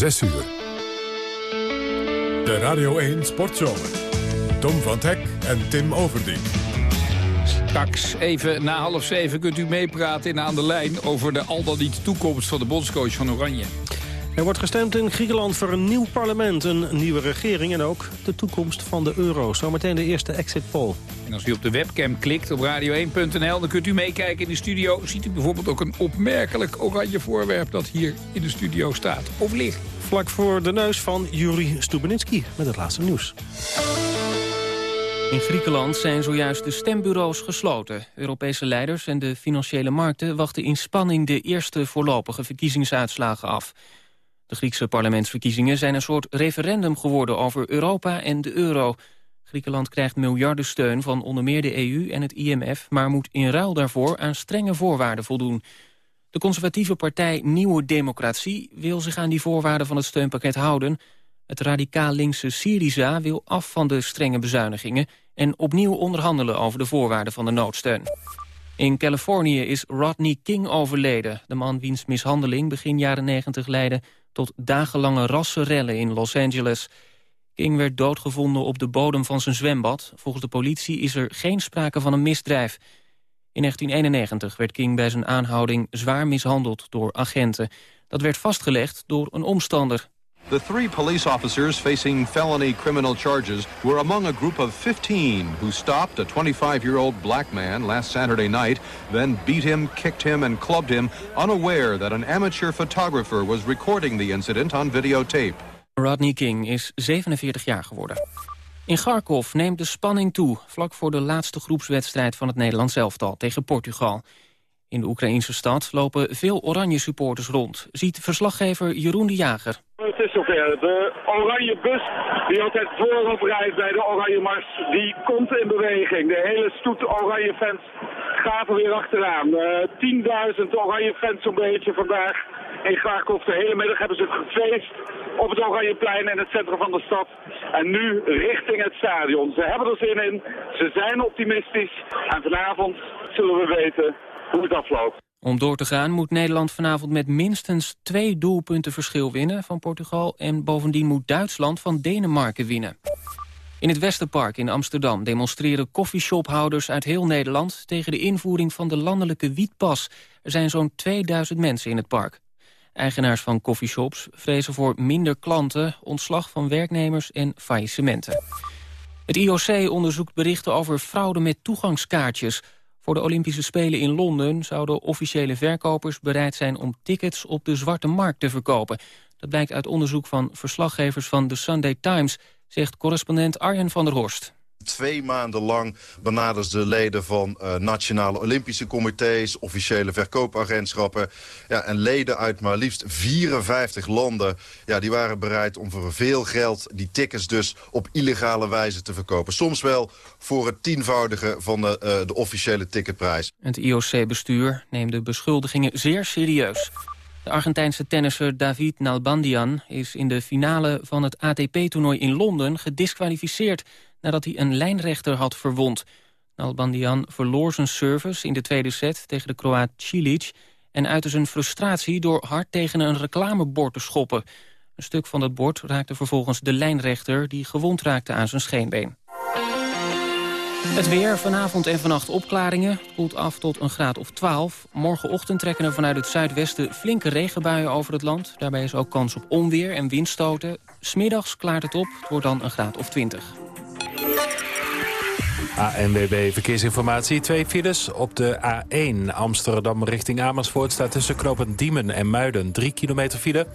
6 uur. De Radio 1 Sportzomer. Tom van Hek en Tim Overdien. Straks even na half zeven kunt u meepraten in Aan de Lijn... over de al dan niet toekomst van de bondscoach van Oranje. Er wordt gestemd in Griekenland voor een nieuw parlement, een nieuwe regering... en ook de toekomst van de euro. Zometeen de eerste exit poll. En als u op de webcam klikt op radio1.nl, dan kunt u meekijken in de studio. Ziet u bijvoorbeeld ook een opmerkelijk oranje voorwerp dat hier in de studio staat of ligt. Vlak voor de neus van Juri Stubenitski met het laatste nieuws. In Griekenland zijn zojuist de stembureaus gesloten. Europese leiders en de financiële markten wachten in spanning de eerste voorlopige verkiezingsuitslagen af. De Griekse parlementsverkiezingen zijn een soort referendum geworden over Europa en de euro. Griekenland krijgt miljardensteun van onder meer de EU en het IMF... maar moet in ruil daarvoor aan strenge voorwaarden voldoen. De conservatieve partij Nieuwe Democratie wil zich aan die voorwaarden van het steunpakket houden. Het radicaal linkse Syriza wil af van de strenge bezuinigingen... en opnieuw onderhandelen over de voorwaarden van de noodsteun. In Californië is Rodney King overleden. De man wiens mishandeling begin jaren 90 leidde tot dagenlange rassenrellen in Los Angeles. King werd doodgevonden op de bodem van zijn zwembad. Volgens de politie is er geen sprake van een misdrijf. In 1991 werd King bij zijn aanhouding zwaar mishandeld door agenten. Dat werd vastgelegd door een omstander. The three police officers facing felony criminal charges were among a group of 15 who stopped a 25-year-old black man last Saturday night, then beat him, kicked him and clubbed him, unaware that an amateur photographer was incident on videotape. Rodney King is 47 jaar geworden. In Kharkov neemt de spanning toe, vlak voor de laatste groepswedstrijd van het Nederlands elftal tegen Portugal. In de Oekraïnse stad lopen veel oranje supporters rond, ziet verslaggever Jeroen de Jager. Is zover. De oranje bus die altijd voorop rijdt bij de oranje mars, die komt in beweging. De hele stoet oranje fans gaat er weer achteraan. Uh, 10.000 oranje fans zo'n beetje vandaag in Kharkov. De hele middag hebben ze gefeest op het Oranjeplein in het centrum van de stad. En nu richting het stadion. Ze hebben er zin in, ze zijn optimistisch. En vanavond zullen we weten hoe het afloopt. Om door te gaan moet Nederland vanavond met minstens twee doelpunten verschil winnen van Portugal. En bovendien moet Duitsland van Denemarken winnen. In het Westerpark in Amsterdam demonstreren koffieshophouders uit heel Nederland... tegen de invoering van de landelijke wietpas. Er zijn zo'n 2000 mensen in het park. Eigenaars van koffieshops vrezen voor minder klanten... ontslag van werknemers en faillissementen. Het IOC onderzoekt berichten over fraude met toegangskaartjes... Voor de Olympische Spelen in Londen zouden officiële verkopers bereid zijn om tickets op de zwarte markt te verkopen. Dat blijkt uit onderzoek van verslaggevers van The Sunday Times, zegt correspondent Arjen van der Horst. Twee maanden lang benaderden de leden van uh, nationale Olympische comité's... officiële verkoopagentschappen ja, en leden uit maar liefst 54 landen... Ja, die waren bereid om voor veel geld die tickets dus op illegale wijze te verkopen. Soms wel voor het tienvoudige van de, uh, de officiële ticketprijs. Het IOC-bestuur neemt de beschuldigingen zeer serieus. De Argentijnse tennisser David Nalbandian is in de finale van het ATP-toernooi in Londen gedisqualificeerd nadat hij een lijnrechter had verwond. Nalbandian verloor zijn service in de tweede set tegen de Kroaat Cilic... en uitte zijn frustratie door hard tegen een reclamebord te schoppen. Een stuk van dat bord raakte vervolgens de lijnrechter... die gewond raakte aan zijn scheenbeen. Het weer, vanavond en vannacht opklaringen. Koelt af tot een graad of 12. Morgenochtend trekken er vanuit het zuidwesten flinke regenbuien over het land. Daarbij is ook kans op onweer en windstoten. Smiddags klaart het op, het wordt dan een graad of 20. ANWB Verkeersinformatie. Twee files op de A1 Amsterdam richting Amersfoort... staat tussen knooppunt Diemen en Muiden 3 kilometer file.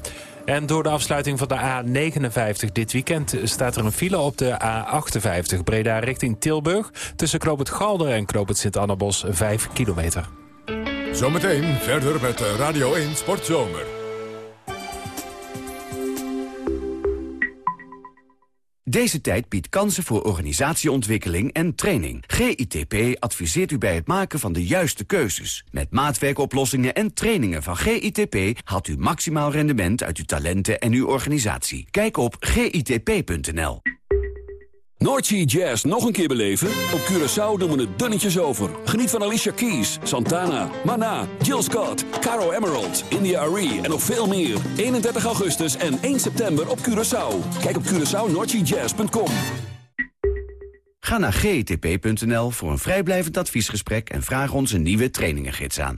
En door de afsluiting van de A59 dit weekend... staat er een file op de A58 Breda richting Tilburg... tussen knooppunt Galder en knooppunt Sint-Annabos 5 kilometer. Zometeen verder met Radio 1 Sportzomer. Deze tijd biedt kansen voor organisatieontwikkeling en training. GITP adviseert u bij het maken van de juiste keuzes. Met maatwerkoplossingen en trainingen van GITP... haalt u maximaal rendement uit uw talenten en uw organisatie. Kijk op gitp.nl. Noordsea Jazz nog een keer beleven? Op Curaçao doen we het dunnetjes over. Geniet van Alicia Keys, Santana, Mana, Jill Scott, Caro Emerald, India Arie en nog veel meer. 31 augustus en 1 september op Curaçao. Kijk op CuraçaoNoordseaJazz.com. Ga naar gtp.nl voor een vrijblijvend adviesgesprek... en vraag ons een nieuwe trainingengids aan.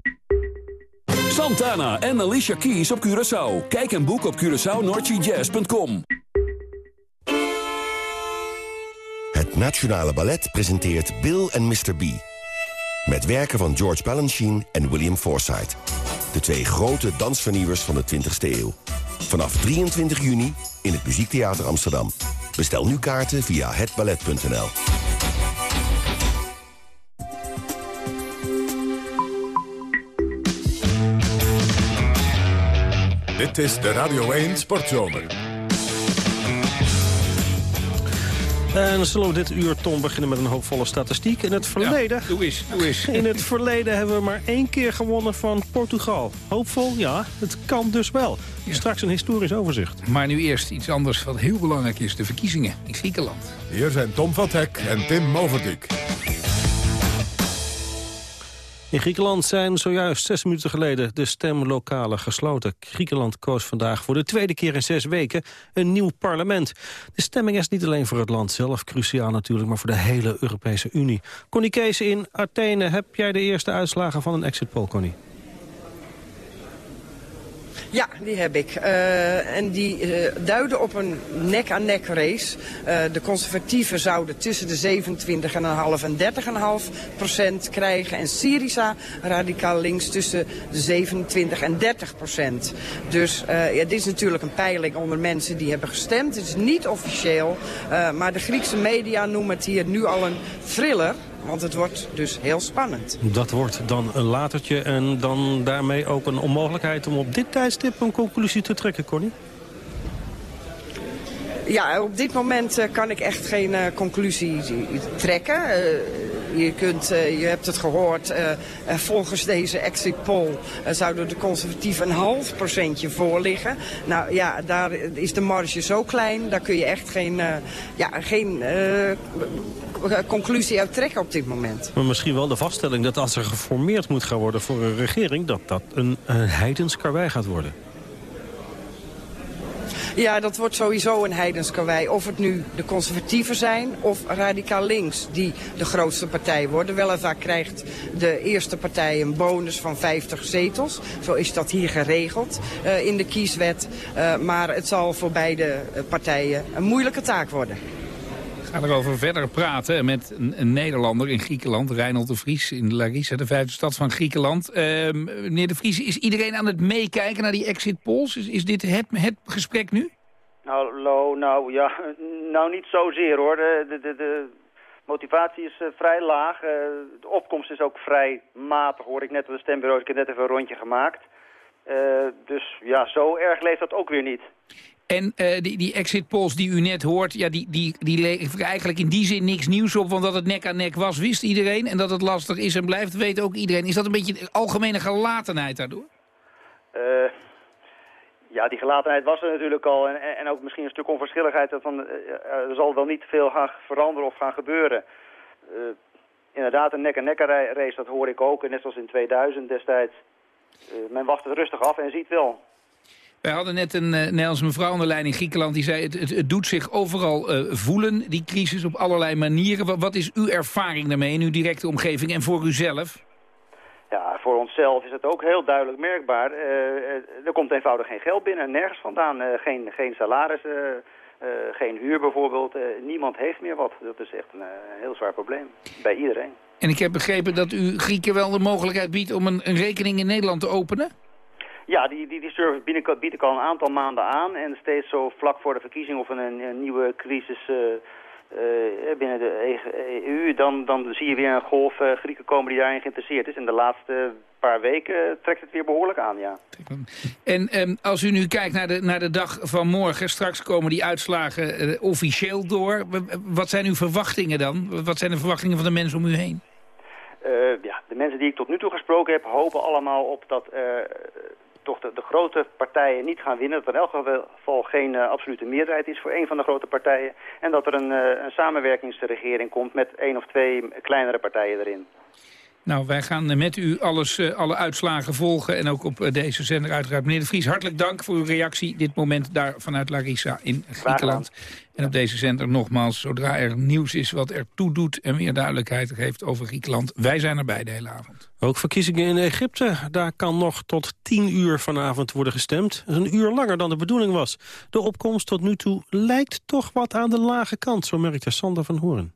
Santana en Alicia Keys op Curaçao. Kijk en boek op CuraçaoNoordseaJazz.com. Nationale Ballet presenteert Bill en Mr. B. Met werken van George Balanchine en William Forsythe. De twee grote dansvernieuwers van de 20e eeuw. Vanaf 23 juni in het Muziektheater Amsterdam. Bestel nu kaarten via hetballet.nl. Dit is de Radio 1 Sportzomer. En zullen we dit uur, Tom, beginnen met een hoopvolle statistiek. In het verleden... doe eens, doe eens. In het verleden hebben we maar één keer gewonnen van Portugal. Hoopvol? Ja, het kan dus wel. Straks een historisch overzicht. Maar nu eerst iets anders wat heel belangrijk is. De verkiezingen in Griekenland. Hier zijn Tom van Hek en Tim Moverdijk. In Griekenland zijn zojuist zes minuten geleden de stemlokalen gesloten. Griekenland koos vandaag voor de tweede keer in zes weken een nieuw parlement. De stemming is niet alleen voor het land zelf cruciaal natuurlijk, maar voor de hele Europese Unie. Connie Kees in Athene, heb jij de eerste uitslagen van een exit poll, Connie? Ja, die heb ik. Uh, en die uh, duiden op een nek-aan-nek race. Uh, de conservatieven zouden tussen de 27,5 en 30,5 procent krijgen. En Syriza, radicaal links, tussen de 27 en 30 procent. Dus ja, dit is natuurlijk een peiling onder mensen die hebben gestemd. Het is niet officieel. maar de Griekse media noemen het hier nu al een thriller. Want het wordt dus heel spannend. Dat wordt dan een latertje en dan daarmee ook een onmogelijkheid... om op dit tijdstip een conclusie te trekken, Connie? Ja, op dit moment uh, kan ik echt geen uh, conclusie trekken. Je, kunt, je hebt het gehoord, volgens deze exit poll zouden de conservatieven een half procentje voor liggen. Nou ja, daar is de marge zo klein, daar kun je echt geen, ja, geen conclusie uit trekken op dit moment. Maar misschien wel de vaststelling dat als er geformeerd moet gaan worden voor een regering... dat dat een, een heidens karwei gaat worden. Ja, dat wordt sowieso een heidens karwei. Of het nu de conservatieven zijn of radicaal links die de grootste partij worden. Weliswaar krijgt de eerste partij een bonus van 50 zetels. Zo is dat hier geregeld uh, in de kieswet. Uh, maar het zal voor beide partijen een moeilijke taak worden. We gaan erover verder praten met een, Nederlander in Griekenland, Reinhold de Vries in Larissa, de vijfde stad van Griekenland. Uh, meneer de Vries, is iedereen aan het meekijken naar die exit polls? Is, is dit het, het gesprek nu? Nou, nou, ja, nou niet zozeer hoor. De, de, de motivatie is uh, vrij laag. Uh, de opkomst is ook vrij matig, hoor ik net op de stembureau. Ik heb net even een rondje gemaakt. Uh, dus ja, zo erg leeft dat ook weer niet. En uh, die, die exit polls die u net hoort, ja, die, die, die eigenlijk in die zin niks nieuws op. Want dat het nek aan nek was, wist iedereen. En dat het lastig is en blijft, weet ook iedereen. Is dat een beetje algemene gelatenheid daardoor? Uh, ja, die gelatenheid was er natuurlijk al. En, en ook misschien een stuk onverschilligheid. Van, uh, er zal wel niet veel gaan veranderen of gaan gebeuren. inderdaad, een nek-aan-nek race, dat hoor ik ook. Net zoals in 2000 destijds. men wacht het rustig af en ziet wel. Wij hadden net een uh, Nederlandse mevrouw aan de lijn in Griekenland... die zei, het, het, het doet zich overal uh, voelen, die crisis, op allerlei manieren. Wat, wat, is uw ervaring daarmee in uw directe omgeving en voor uzelf? Ja, voor onszelf is het ook heel duidelijk merkbaar. Uh, er komt eenvoudig geen geld binnen, nergens vandaan. geen, geen salaris, geen huur bijvoorbeeld. niemand heeft meer wat. Dat is echt een heel zwaar probleem, bij iedereen. En ik heb begrepen dat u Grieken wel de mogelijkheid biedt... om een, een rekening in Nederland te openen? Ja, die, die, die service bied, bied ik al een aantal maanden aan. En steeds zo vlak voor de verkiezing of een, een nieuwe crisis uh, uh, binnen de EU... Dan, dan zie je weer een golf uh, Grieken komen die daarin geïnteresseerd is. En de laatste paar weken trekt het weer behoorlijk aan, ja. En um, als u nu kijkt naar de, naar de dag van morgen... straks komen die uitslagen officieel door. Wat zijn uw verwachtingen dan? Wat zijn de verwachtingen van de mensen om u heen? ja, de mensen die ik tot nu toe gesproken heb... hopen allemaal op dat toch de, de, grote partijen niet gaan winnen. Dat er in elk geval geen absolute meerderheid is voor een van de grote partijen. En dat er een, een samenwerkingsregering komt met één of twee kleinere partijen erin. Nou, wij gaan met u alles, uh, alle uitslagen volgen en ook op uh, deze zender uiteraard. Meneer De Vries, hartelijk dank voor uw reactie dit moment daar vanuit Larissa in Griekenland. En op deze zender nogmaals, zodra er nieuws is wat er toe doet en meer duidelijkheid geeft over Griekenland. Wij zijn erbij de hele avond. Ook verkiezingen in Egypte. Daar kan nog tot tien uur vanavond worden gestemd. Dat is een uur langer dan de bedoeling was. De opkomst tot nu toe lijkt toch wat aan de lage kant, zo merkte Sander van Hoorn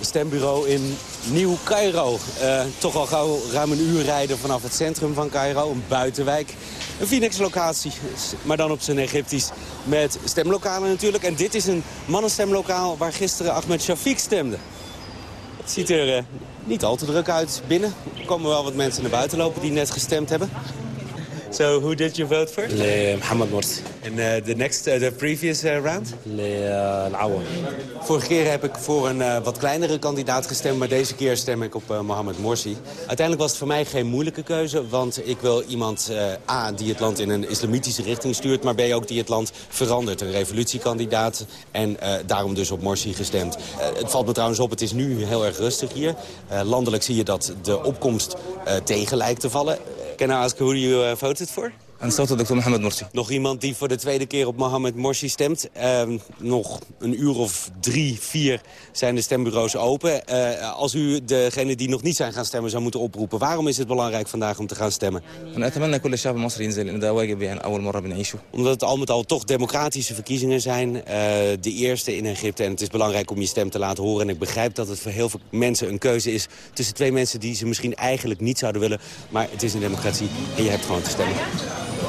stembureau in Nieuw-Cairo. Uh, toch al gauw ruim een uur rijden vanaf het centrum van Cairo, een buitenwijk. Een Phoenix-locatie, maar dan op zijn Egyptisch. Met stemlokalen natuurlijk. En dit is een mannenstemlokaal waar gisteren Ahmed Shafiq stemde. Het ziet er uh, niet al te druk uit binnen. Er komen wel wat mensen naar buiten lopen die net gestemd hebben. So who did you vote for? Mohamed Morsi. And uh, the next, uh, the previous uh, round? Al-Awa. Vorige keer heb ik voor een wat kleinere kandidaat gestemd, maar deze keer stem ik op Mohamed Morsi. Uiteindelijk was het voor mij geen moeilijke keuze, want ik wil iemand A die het land in een islamitische richting stuurt, maar B ook die het land verandert. Een revolutiekandidaat en daarom dus op Morsi gestemd. het valt me trouwens op, het is nu heel erg rustig hier. landelijk zie je dat de opkomst tegen lijkt te vallen. Can I ask who you uh, voted for? En Dr. Mohamed Morsi. Nog iemand die voor de tweede keer op Mohamed Morsi stemt. Uh, nog een uur of drie, vier zijn de stembureaus open. Uh, als u degene die nog niet zijn gaan stemmen zou moeten oproepen... waarom is het belangrijk vandaag om te gaan stemmen? Omdat het al met al toch democratische verkiezingen zijn. Uh, de eerste in Egypte. En het is belangrijk om je stem te laten horen. En ik begrijp dat het voor heel veel mensen een keuze is... tussen twee mensen die ze misschien eigenlijk niet zouden willen. Maar het is een democratie en je hebt gewoon te stemmen.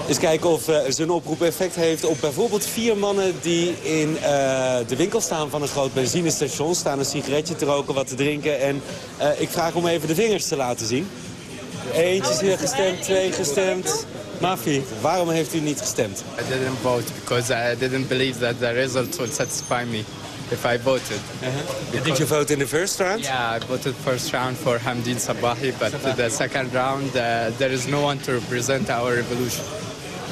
Eens kijken of uh, zijn oproep effect heeft op bijvoorbeeld vier mannen... die in uh, de winkel staan van een groot benzinestation. Staan een sigaretje te roken, wat te drinken. En uh, ik vraag om even de vingers te laten zien. Eentje is hier gestemd, twee gestemd. Mafi, waarom heeft u niet gestemd? I didn't vote because I didn't believe that the result would satisfy me if I voted. Uh -huh. Did you vote in the first round? Yeah, I voted first round for Hamdin Sabahi, but the second round uh, there is no one to represent our revolution.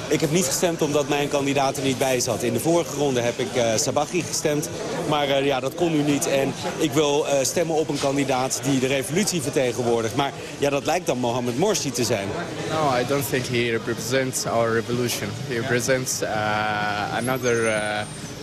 Ik heb niet gestemd omdat mijn kandidaat er niet bij zat. In de vorige ronde heb ik uh, Sabahi gestemd. Maar uh, ja, dat kon nu niet. En ik wil uh, stemmen op een kandidaat die de revolutie vertegenwoordigt. Maar ja, dat lijkt dan Mohamed Morsi te zijn. No, I don't think he represents our revolution. He represents another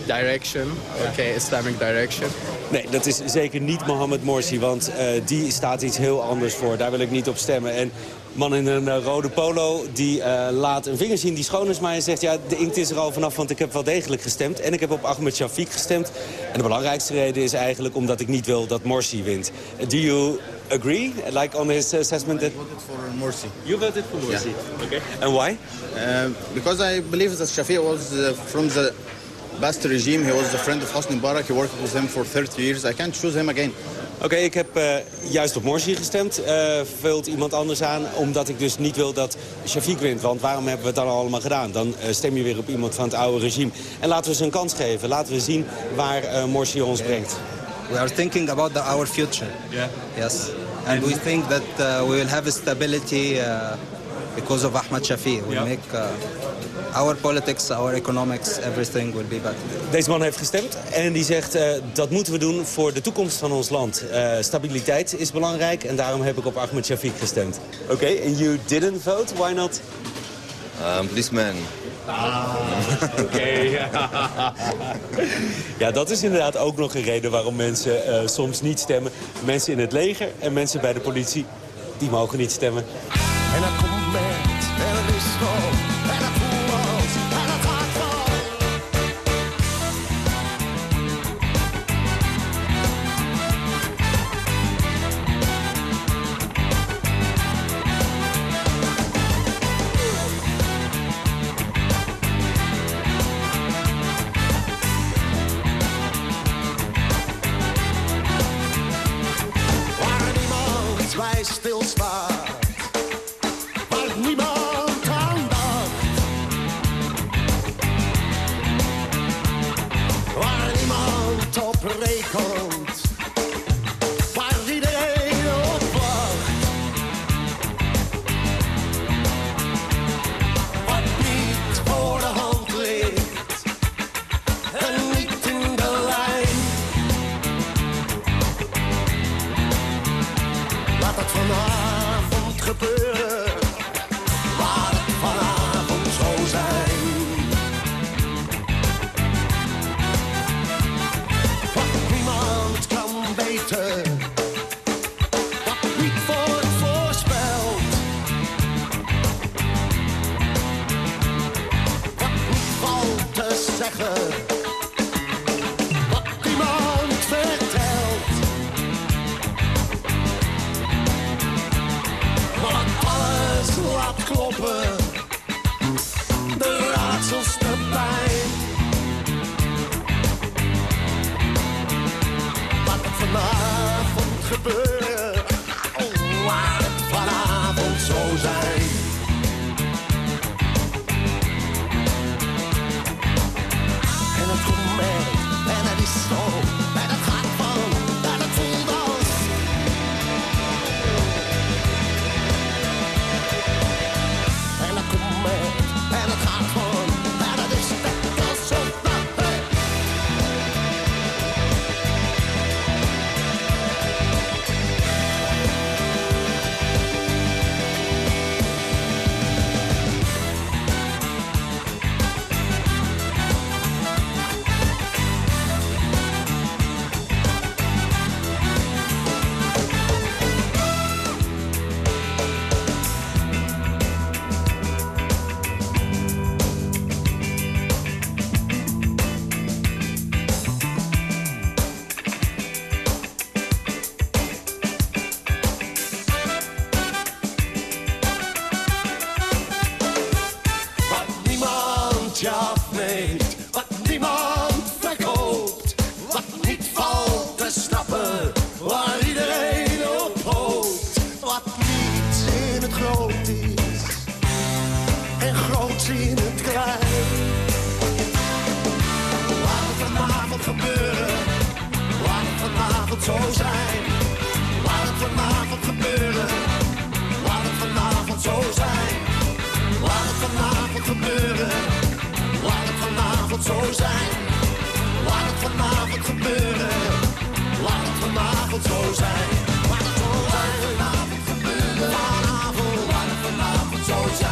direction, okay, Islamic direction. Nee, dat is zeker niet Mohamed Morsi, want uh, die staat iets heel anders voor. Daar wil ik niet op stemmen. En man in een uh, rode polo die uh, laat een vinger zien die schoon is. Maar hij zegt, ja, de inkt is er al vanaf, want ik heb wel degelijk gestemd. En ik heb op Ahmed Shafiq gestemd. En de belangrijkste reden is eigenlijk omdat ik niet wil dat Morsi wint. Do you agree, like on his assessment? That... I voted for Morsi. You voted for Morsi? Yeah. Okay. And why? Uh, because I believe that Shafiq was uh, from the best regime. He was a friend of Hosni Mubarak. He worked with him for 30 years. I can't choose him again. Oké, okay, ik heb uh, juist op Morsi gestemd. Uh, vult iemand anders aan, omdat ik dus niet wil dat Shafiq wint. Want waarom hebben we het dan allemaal gedaan? Dan uh, stem je weer op iemand van het oude regime. En laten we ze een kans geven. Laten we zien waar Morsi ons brengt. We are thinking about the, our future. Yeah. Yes. And we think that we will have a stability because of Ahmad Shafiq. We yeah. make our politics, our economics, everything will be better. Deze man heeft gestemd en die zegt uh, dat moeten we doen voor de toekomst van ons land. Uh, stabiliteit is belangrijk en daarom heb ik op Ahmed Shafiq gestemd. Oké, okay, and you didn't vote? Why not? Um, policeman. Ah, oké. Okay. ja, dat is inderdaad ook nog een reden waarom mensen uh, soms niet stemmen. Mensen in het leger en mensen bij de politie, die mogen niet stemmen. En dan zo zijn. Laat het vanavond gebeuren, laat het vanavond zo zijn. Laat het vanavond gebeuren. Laat het vanavond zo zijn. Laat het vanavond gebeuren. Laat het vanavond zo zijn. Laat het. Vanavond gebeuren. Vanavond. Laat het vanavond zo zijn.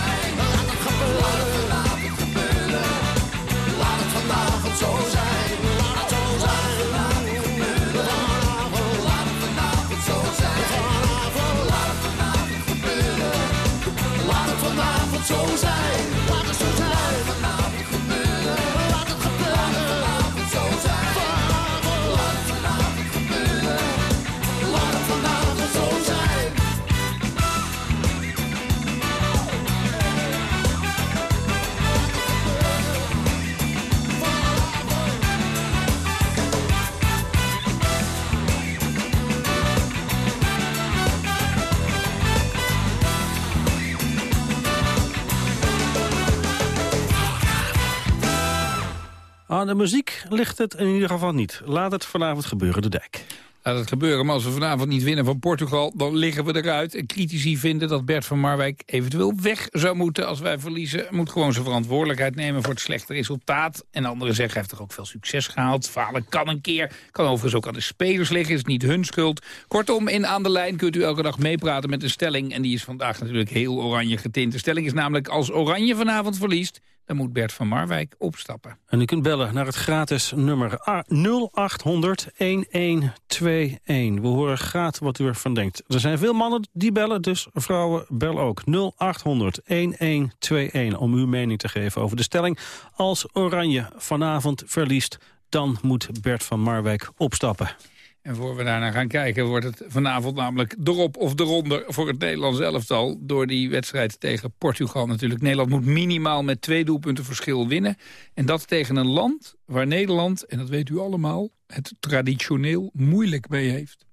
Aan de muziek ligt het in ieder geval niet. Laat het vanavond gebeuren, de dijk. Laat het gebeuren, maar als we vanavond niet winnen van Portugal... dan liggen we eruit. En critici vinden dat Bert van Marwijk eventueel weg zou moeten... als wij verliezen. Moet gewoon zijn verantwoordelijkheid nemen voor het slechte resultaat. En anderen zeggen, hij heeft toch ook veel succes gehaald. Falen kan een keer. Kan overigens ook aan de spelers liggen, is niet hun schuld. Kortom, in Aan de Lijn kunt u elke dag meepraten met een stelling. En die is vandaag natuurlijk heel oranje getint. De stelling is namelijk, als Oranje vanavond verliest... dan moet Bert van Marwijk opstappen. En u kunt bellen naar het gratis nummer 0800 1121. We horen graag wat u ervan denkt. Er zijn veel mannen die bellen, dus vrouwen bel ook. 0800 1121 om uw mening te geven over de stelling. Als Oranje vanavond verliest, dan moet Bert van Marwijk opstappen. En voor we daarna gaan kijken wordt het vanavond namelijk erop of eronder voor het Nederlands elftal. Door die wedstrijd tegen Portugal natuurlijk. Nederland moet minimaal met twee doelpunten verschil winnen. En dat tegen een land waar Nederland, en dat weet u allemaal, het traditioneel moeilijk mee heeft.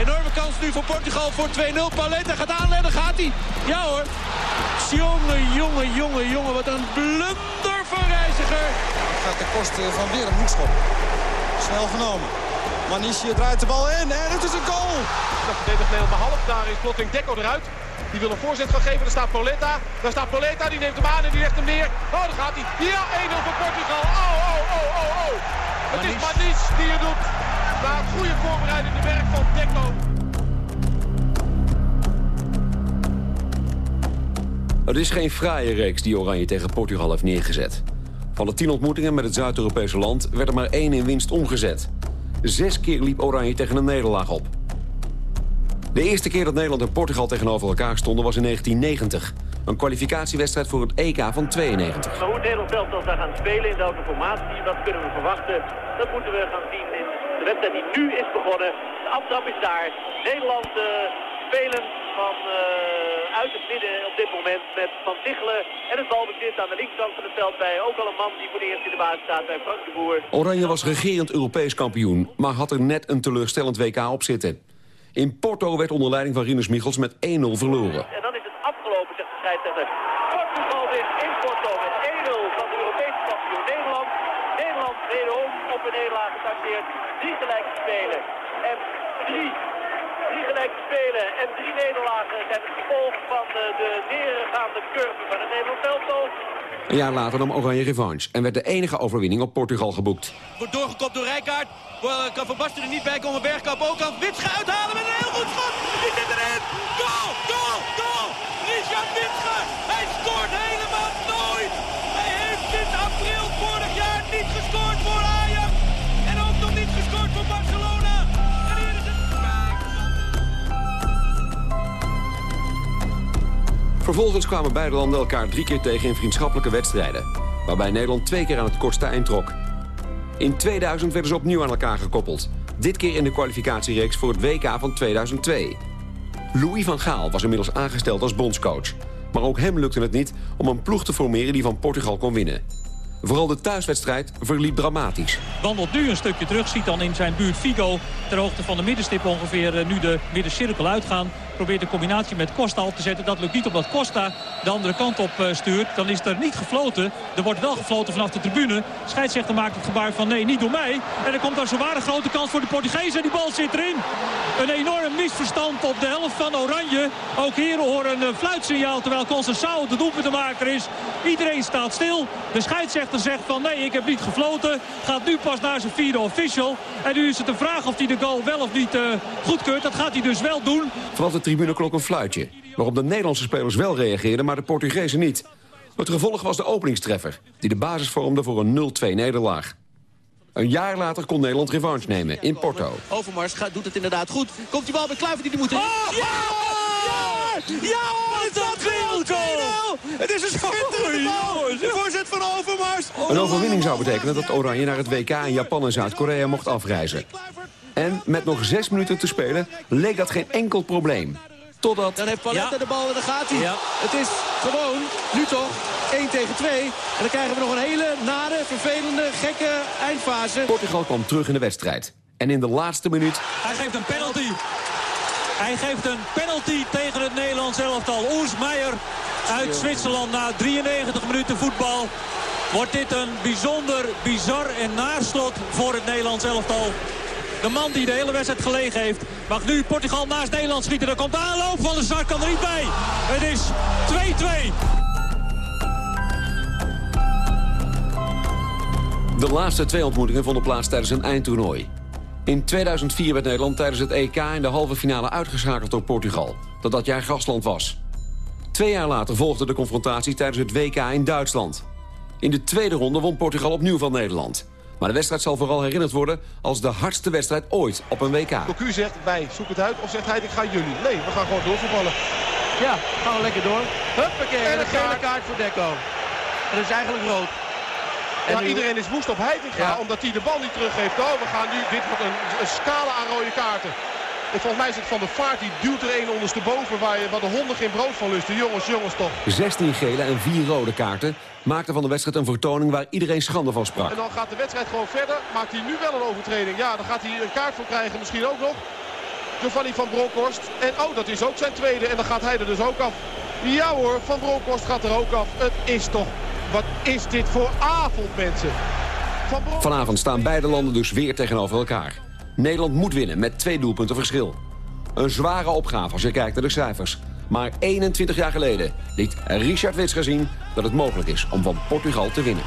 Enorme kans nu voor Portugal voor 2-0. Paletta gaat aanleggen, gaat hij? Ja hoor. Jongen, jongen, jongen, jongen. Wat een blunder van Reiziger. gaat ten koste van weer een hoekschop. Snel genomen. Manishi draait de bal in en het is een goal. Dat verdedigt Nederland maar half. Daar is plotseling Deco eruit. Die wil een voorzet gaan geven. Daar staat Poletta. Daar staat Poletta. Die neemt hem aan en die legt hem neer. Oh, daar gaat hij. Ja, 1-0 voor Portugal. Oh, oh, oh, oh, oh. Het is Manish die het doet. Na het goede voorbereidende werk van Deco. Het is geen fraaie reeks die Oranje tegen Portugal heeft neergezet. Van de tien ontmoetingen met het Zuid-Europese land werd er maar één in winst omgezet. Zes keer liep Oranje tegen een nederlaag op. De eerste keer dat Nederland en Portugal tegenover elkaar stonden was in 1990. Een kwalificatiewedstrijd voor het EK van 92. Maar hoe het Nederlands elftal daar gaan spelen, in welke formatie, wat kunnen we verwachten, dat moeten we gaan zien in de wedstrijd die nu is begonnen. De aftrap is daar. Nederland uh, spelen van uh, uit het midden op dit moment met Van Tichelen en het balbezit aan de linkerkant van het veld bij ook al een man die voor de eerst in de baas staat bij Frank de Boer. Oranje was regerend Europees kampioen, maar had er net een teleurstellend WK op zitten. In Porto werd onder leiding van Rinus Michels met 1-0 verloren. En dan is het afgelopen, zegt de scheidsrechter. Portugal wint in Porto met 1-0 van de Europese kampioen Nederland. Nederland wederom op een nederlaag getaxeerd. Drie gelijke spelen en drie, drie gelijke spelen en drie nederlagen zijn het gevolg van de, de neergaande curve van het Nederlands elftal. Een jaar later nam Oranje revanche en werd de enige overwinning op Portugal geboekt. Wordt doorgekopt door Rijkaard. Kan Van Basten er niet bij komen. Bergkamp ook kan Witsche uithalen met een heel goed schot. Die zit erin. Goal, goal, goal. Vervolgens kwamen beide landen elkaar drie keer tegen in vriendschappelijke wedstrijden. Waarbij Nederland twee keer aan het kortste eind trok. In 2000 werden ze opnieuw aan elkaar gekoppeld. Dit keer in de kwalificatiereeks voor het WK van 2002. Louis van Gaal was inmiddels aangesteld als bondscoach. Maar ook hem lukte het niet om een ploeg te formeren die van Portugal kon winnen. Vooral de thuiswedstrijd verliep dramatisch. Wandelt nu een stukje terug, ziet dan in zijn buurt Figo... ter hoogte van de middenstip ongeveer eh, nu de middencirkel uitgaan. Probeert de combinatie met Costa op te zetten. Dat lukt niet omdat Costa de andere kant op eh, stuurt. Dan is er niet gefloten. Er wordt wel gefloten vanaf de tribune. Scheidsrechter maakt het gebaar van nee, niet door mij. En er komt daar zowaar een grote kans voor de Portugezen. Die bal zit erin. Een enorm misverstand op de helft van Oranje. Ook hier horen een fluitsignaal terwijl Conceição de doelpuntenmaker is. Iedereen staat stil. De scheidsrechter zegt van nee, ik heb niet gefloten. Gaat nu pas naar zijn vierde official. En nu is het de vraag of hij de goal wel of niet uh, goedkeurt. Dat gaat hij dus wel doen. Tribune klonk een fluitje. Waarop de Nederlandse spelers wel reageerden, maar de Portugezen niet. Het gevolg was de openingstreffer, die de basis vormde voor een 0-2 nederlaag. Een jaar later kon Nederland revanche nemen in Porto. Overmars gaat, doet het inderdaad goed. Komt die bal bij Kluivert die die moet in. Oh, ja! Ja! Ja! Wat een wereldgoal! Het is een schitterende bal! De voorzet van Overmars! Een overwinning zou betekenen dat Oranje naar het WK in Japan en Zuid-Korea mocht afreizen. En met nog zes minuten te spelen leek dat geen enkel probleem. Totdat... Dan heeft Paletta ja. de bal en dan gaat hij. Ja. Het is gewoon, nu toch, 1 tegen 2. En dan krijgen we nog een hele nare, vervelende, gekke eindfase. Portugal kwam terug in de wedstrijd. En in de laatste minuut... Hij geeft een penalty. Hij geeft een penalty tegen het Nederlands elftal. Oes Meijer uit Zwitserland na 93 minuten voetbal. Wordt dit een bijzonder, bizar en naarslot voor het Nederlands elftal. De man die de hele wedstrijd gelegen heeft mag nu Portugal naast Nederland schieten. Er komt aanloop van de Sar kan er niet bij. Het is 2-2. De laatste twee ontmoetingen vonden plaats tijdens een eindtoernooi. In 2004 werd Nederland tijdens het EK in de halve finale uitgeschakeld door Portugal, dat dat jaar gastland was. Twee jaar later volgde de confrontatie tijdens het WK in Duitsland. In de tweede ronde won Portugal opnieuw van Nederland. Maar de wedstrijd zal vooral herinnerd worden als de hardste wedstrijd ooit op een WK. Cocu zegt wij, zoek het uit. Of zegt hij, ik ga jullie. Nee, we gaan gewoon doorvoetballen. Ja, gaan we lekker door. Huppakee, en een gele kaart voor Deco. Dat is eigenlijk rood. En ja, iedereen is woest op Heitinga, ja. omdat hij de bal niet teruggeeft. Oh, we gaan nu, dit wordt een, een scala aan rode kaarten. En volgens mij is het Van de Vaart, die duwt er een ondersteboven waar, je, waar de honden geen brood van lusten. Jongens, jongens toch. 16 gele en 4 rode kaarten maakten van de wedstrijd een vertoning waar iedereen schande van sprak. En dan gaat de wedstrijd gewoon verder. Maakt hij nu wel een overtreding. Ja, dan gaat hij een kaart voor krijgen, misschien ook nog. Giovanni van Bronckhorst. En oh, dat is ook zijn tweede. En dan gaat hij er dus ook af. Ja hoor, Van Bronckhorst gaat er ook af. Het is toch... Wat is dit voor avond, mensen? Van Vanavond staan beide landen dus weer tegenover elkaar. Nederland moet winnen met twee doelpunten verschil. Een zware opgave als je kijkt naar de cijfers. Maar 21 jaar geleden liet Richard Wits zien dat het mogelijk is om van Portugal te winnen.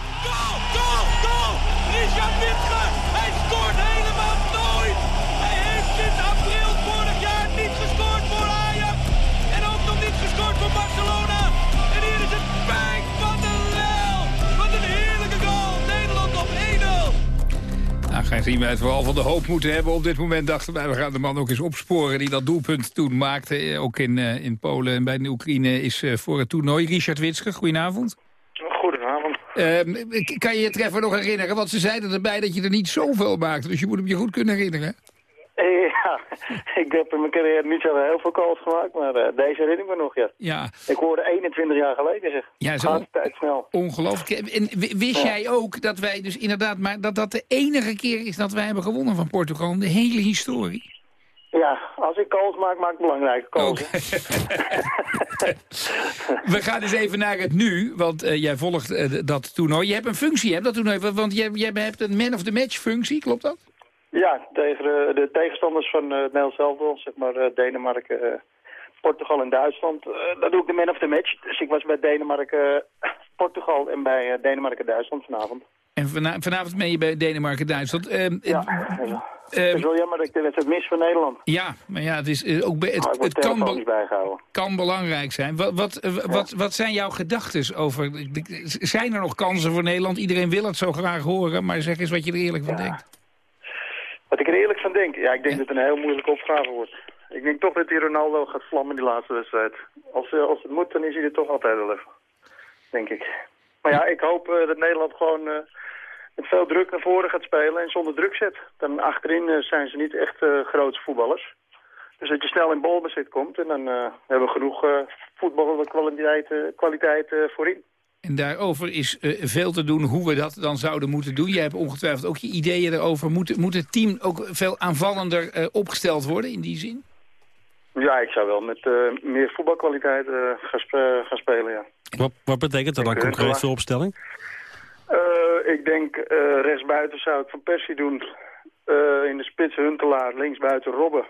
Gezien wij het vooral van de hoop moeten hebben op dit moment... dachten wij, we gaan de man ook eens opsporen die dat doelpunt toen maakte. Eh, Ook in, eh, in Polen en bij de Oekraïne is eh, voor het toernooi. Richard Witske, goedenavond. Goedenavond. Ehm, kan je je treffer nog herinneren? Want ze zeiden erbij dat je er niet zoveel maakte. Dus je moet hem je goed kunnen herinneren. Eh, Ja, ik heb in mijn carrière niet zo heel veel calls gemaakt, maar eh, deze herinner ik me nog, ja. Ja, Ik hoorde 21 jaar geleden, zeg. Ja, zo- tijd snel. ongelooflijk. En wist Ja. jij ook dat wij dus inderdaad... maar dat dat de enige keer is dat wij hebben gewonnen van Portugal... in de hele historie? Ja, als ik calls maak, maak ik belangrijke calls. We gaan eens even naar het nu, want eh, jij volgt eh, dat toernooi. Je hebt een functie, hè, dat toernooi, want jij, jij hebt een man of the match functie, klopt dat? Ja, tegen de, de tegenstanders van eh, het Nederlands elftal, zeg maar eh, Denemarken, eh, Portugal en Duitsland. eh daar doe ik de man of the match. Dus ik was bij Denemarken, eh, Portugal en bij eh, Denemarken-Duitsland vanavond. En vana- vanavond ben je bij Denemarken-Duitsland. Ehm, Ja, eh, het is wel jammer dat ik de wedstrijd mis van Nederland. ja, maar ja, het, is, eh, ook het, kan, be- kan belangrijk zijn. Wat, wat, eh, wat, wat zijn jouw gedachten over... Zijn er nog kansen voor Nederland? Iedereen wil het zo graag horen, maar zeg eens wat je er eerlijk van denkt. Wat ik er eerlijk van denk? Ja, ik denk dat het een heel moeilijke opgave wordt. Ik denk toch dat die Ronaldo gaat vlammen die laatste wedstrijd. Als, eh, als het moet, dan is hij er toch altijd wel even. Denk ik. Maar ja, ik hoop eh, dat Nederland gewoon eh, met veel druk naar voren gaat spelen en zonder druk zet. Dan achterin zijn ze niet echt grote voetballers. Dus dat je snel in balbezit komt en dan hebben we genoeg voetbalkwaliteit kwaliteit, voorin. En daarover is eh, veel te doen hoe we dat dan zouden moeten doen. Jij hebt ongetwijfeld ook je ideeën erover. Moet, moet het team ook veel aanvallender eh, opgesteld worden in die zin? Ja, ik zou wel met eh, meer voetbalkwaliteit eh, gaan, gaan spelen, ja. Wat, wat betekent dat dan concreet voor opstelling? Eh, ik denk eh, rechtsbuiten zou ik Van Persie doen. Eh, in de spits Huntelaar, linksbuiten Robben.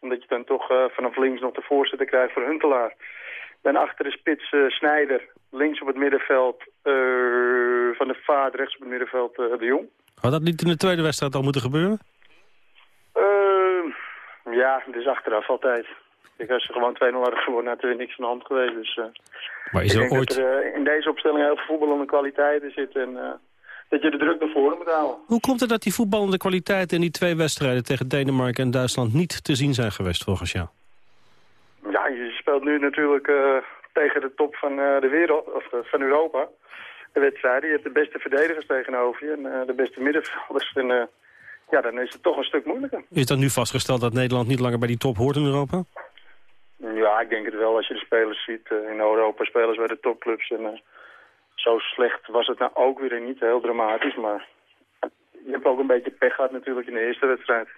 Omdat je dan toch eh, vanaf links nog de voorzitter krijgt voor Huntelaar. Dan achter de spits eh, Snijder, links op het middenveld eh, Van de Vaart, rechts op het middenveld eh, De Jong. Had dat niet in de tweede wedstrijd al moeten gebeuren? Eh, ja, het is achteraf altijd. Ik als ze gewoon 2-0 hadden gewonnen, had er niks aan de hand geweest. Dus, eh, Maar is er ooit... dat er in deze opstelling heel veel voetballende kwaliteiten zitten. En dat je de druk naar voren moet houden. Hoe komt het dat die voetballende kwaliteiten in die twee wedstrijden tegen Denemarken en Duitsland niet te zien zijn geweest volgens jou? Ja, je speelt nu natuurlijk tegen de top van eh, de wereld, of eh, van Europa. De wedstrijden. Je hebt de beste verdedigers tegenover je en eh, de beste middenvelders. En ja, dan is het toch een stuk moeilijker. Is dat nu vastgesteld dat Nederland niet langer bij die top hoort in Europa? Ja, ik denk het wel als je de spelers ziet. in Europa spelen ze bij de topclubs. En eh, zo slecht was het nou ook weer niet. Heel dramatisch, maar je hebt ook een beetje pech gehad natuurlijk in de eerste wedstrijd.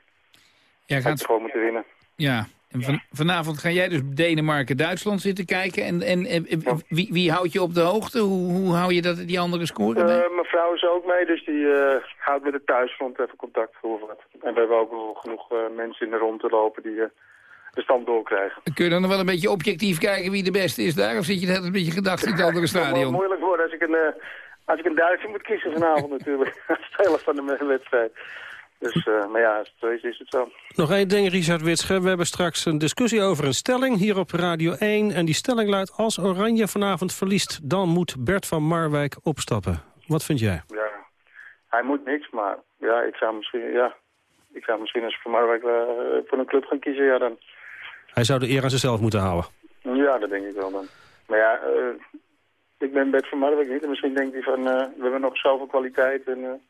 Je gaat, gewoon moeten winnen. ja, en van, vanavond ga jij dus Denemarken-Duitsland zitten kijken. En, en, en wie, wie houdt je op de hoogte? Hoe, hoe hou je dat, die andere scoren bij? Eh, mijn vrouw is ook mee, dus die eh, houdt met het thuisfront even contact voor wat. En we hebben ook genoeg eh, mensen in de rond te lopen die de stand doorkrijgen. Kun je dan nog wel een beetje objectief kijken wie de beste is daar? Of zit je net een beetje gedacht in het andere Het kan wel stadion? moeilijk worden als ik een, als ik een Duitser moet kiezen vanavond natuurlijk. Als speler van de wedstrijd. Dus, eh, maar ja, zo is, is het zo. Nog één ding, Richard Witsche. We hebben straks een discussie over een stelling hier op Radio 1. En die stelling luidt, als Oranje vanavond verliest... dan moet Bert van Marwijk opstappen. Wat vind jij? Ja, hij moet niks, maar ja, ik zou misschien, ja, ik zou misschien als Van Marwijk eh, voor een club gaan kiezen, ja dan. Hij zou de eer aan zichzelf moeten houden. Ja, dat denk ik wel dan. Maar ja, eh, ik ben Bert van Marwijk niet. En misschien denkt hij van, we hebben nog zoveel kwaliteit. En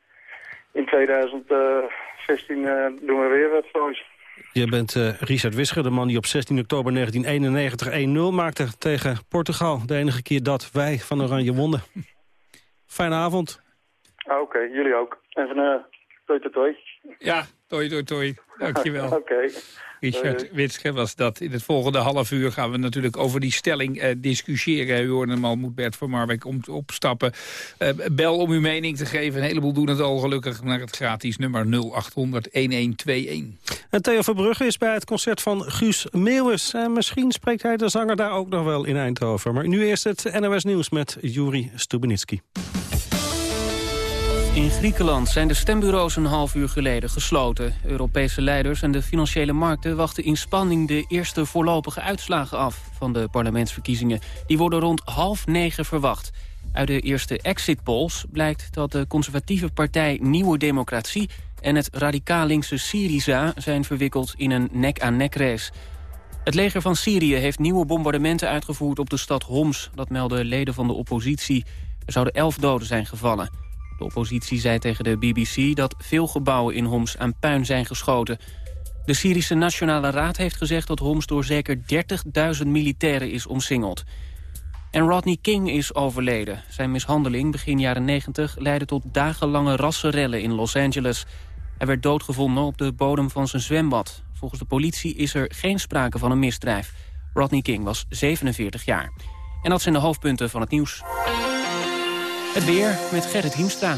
in 2016 eh, doen we weer wat moois. Je bent eh, Richard Wischer, de man die op 16 oktober 1991 1-0 maakte tegen Portugal. De enige keer dat wij van Oranje wonnen. Fijne avond. Ah, Oké, jullie ook. En van, eh toi toi toi. Ja, toi toi toi. Dankjewel. Oké. Richard Witske was dat. In het volgende half uur gaan we natuurlijk over die stelling eh, discussiëren. U hoorde hem al, moet Bert van Marwijk om, opstappen. Eh, bel om uw mening te geven. Een heleboel doen het al gelukkig naar het gratis nummer 0800-1121. En Theo Verbrugge is bij het concert van Guus Meeuwis. En misschien spreekt hij de zanger daar ook nog wel in Eindhoven. Maar nu eerst het NOS Nieuws met Juri Stubenitski. In Griekenland zijn de stembureaus een half uur geleden gesloten. Europese leiders en de financiële markten wachten in spanning de eerste voorlopige uitslagen af van de parlementsverkiezingen. Die worden rond half negen verwacht. Uit de eerste exit polls blijkt dat de conservatieve partij Nieuwe Democratie en het radicaal linkse Syriza zijn verwikkeld in een nek-aan-nek race. Het leger van Syrië heeft nieuwe bombardementen uitgevoerd op de stad Homs. Dat melden leden van de oppositie. Er zouden elf doden zijn gevallen. De oppositie zei tegen de BBC dat veel gebouwen in Homs aan puin zijn geschoten. De Syrische Nationale Raad heeft gezegd dat Homs door zeker 30.000 militairen is omsingeld. En Rodney King is overleden. Zijn mishandeling begin jaren 90 leidde tot dagenlange rassenrellen in Los Angeles. Hij werd doodgevonden op de bodem van zijn zwembad. Volgens de politie is er geen sprake van een misdrijf. Rodney King was 47 jaar. En dat zijn de hoofdpunten van het nieuws. Het weer met Gerrit Hiemstra.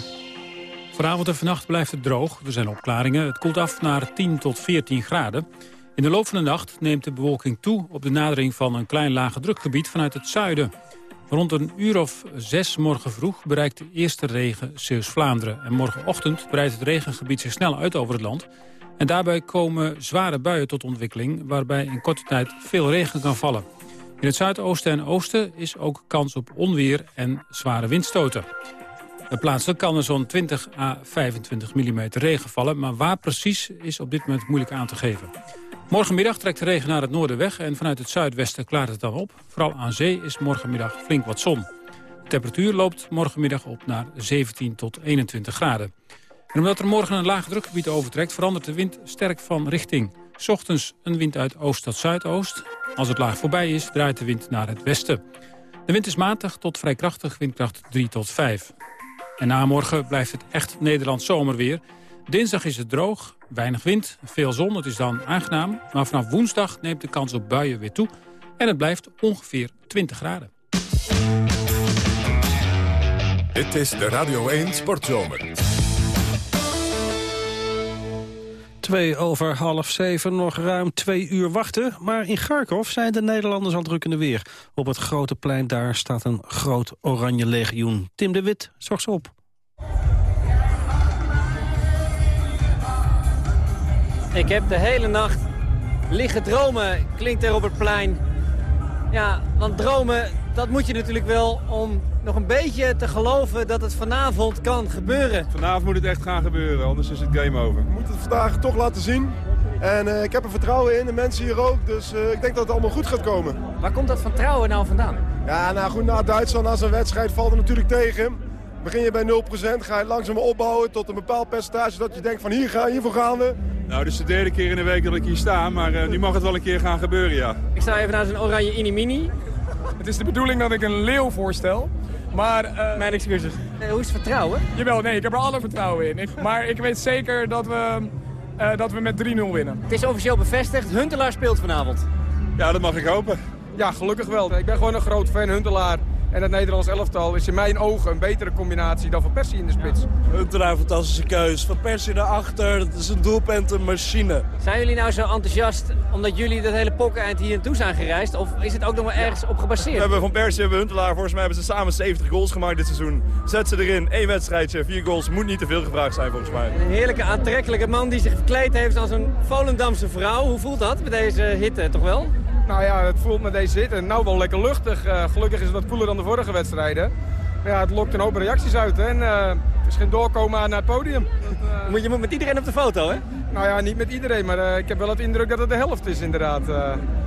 Vanavond en vannacht blijft het droog. Er zijn opklaringen. Het koelt af naar 10 tot 14 graden. In de loop van de nacht neemt de bewolking toe... op de nadering van een klein lage drukgebied vanuit het zuiden. Rond een uur of zes morgen vroeg bereikt de eerste regen Zeeuws-Vlaanderen. En morgenochtend breidt het regengebied zich snel uit over het land. En daarbij komen zware buien tot ontwikkeling... waarbij in korte tijd veel regen kan vallen. In het zuidoosten en oosten is ook kans op onweer en zware windstoten. Plaatselijk kan er zo'n 20 à 25 mm regen vallen... maar waar precies is op dit moment moeilijk aan te geven. Morgenmiddag trekt de regen naar het noorden weg... en vanuit het zuidwesten klaart het dan op. Vooral aan zee is morgenmiddag flink wat zon. De temperatuur loopt morgenmiddag op naar 17 tot 21 graden. En omdat er morgen een laag drukgebied overtrekt... verandert de wind sterk van richting. S ochtends een wind uit oost tot zuidoost. Als het laag voorbij is, draait de wind naar het westen. De wind is matig tot vrij krachtig, windkracht 3 tot 5. En na morgen blijft het echt Nederlands zomerweer. Dinsdag is het droog, weinig wind, veel zon, het is dan aangenaam. Maar vanaf woensdag neemt de kans op buien weer toe. En het blijft ongeveer 20 graden. Dit is de Radio 1 Sportzomer. Twee over half zeven, nog ruim twee uur wachten. Maar in Kharkov zijn de Nederlanders al druk in de weer. Op het grote plein daar staat een groot oranje legioen. Tim de Wit zorgt ze op. Ik heb de hele nacht liggen dromen, klinkt er op het plein. Ja, want dromen, dat moet je natuurlijk wel om nog een beetje te geloven dat het vanavond kan gebeuren. Vanavond moet het echt gaan gebeuren, anders is het game over. We moeten het vandaag toch laten zien. En uh, ik heb er vertrouwen in, de mensen hier ook. Dus uh, ik denk dat het allemaal goed gaat komen. Waar komt dat vertrouwen nou vandaan? Ja, nou goed, na Duitsland, na zo'n wedstrijd valt het natuurlijk tegen. Begin je bij 0%, ga je het langzaam opbouwen tot een bepaald percentage dat je denkt van hier gaan, hiervoor gaan we. Nou, dit is de derde keer in de week dat ik hier sta, maar uh, nu mag het wel een keer gaan gebeuren, ja. Ik sta even naar zo'n oranje inimini. Het is de bedoeling dat ik een leeuw voorstel. Maar, uh, Mijn excuses. Uh, hoe is het vertrouwen? Jawel, nee, ik heb er alle vertrouwen in. Ik, maar ik weet zeker dat we, uh, dat we met 3-0 winnen. Het is officieel bevestigd. Huntelaar speelt vanavond. Ja, dat mag ik hopen. Ja, gelukkig wel. Ik ben gewoon een groot fan. Huntelaar en het Nederlands elftal is in mijn ogen een betere combinatie dan Van Persie in de spits. Huntelaar, fantastische keus. Van Persie daarachter, dat is een doelpuntenmachine. Zijn jullie nou zo enthousiast omdat jullie dat hele pokkeneind hier naartoe zijn gereisd? Of is het ook nog wel ergens op gebaseerd? We hebben Van Persie, hebben Huntelaar. Volgens mij hebben ze samen 70 goals gemaakt dit seizoen. Zet ze erin, één wedstrijdje, vier goals. Moet niet te veel gevraagd zijn volgens mij. Een heerlijke, aantrekkelijke man die zich verkleed heeft als een Volendamse vrouw. Hoe voelt dat met deze hitte, toch wel? Nou ja, het voelt met deze hitte nou wel lekker luchtig. Uh, gelukkig is het wat koeler dan de vorige wedstrijden. Maar ja, het lokt een hoop reacties uit. Hè? En uh, er is geen doorkomen naar het podium. Uh, moet je moet met iedereen op de foto, hè? Nou ja, niet met iedereen, maar ik heb wel het indruk dat het de helft is inderdaad.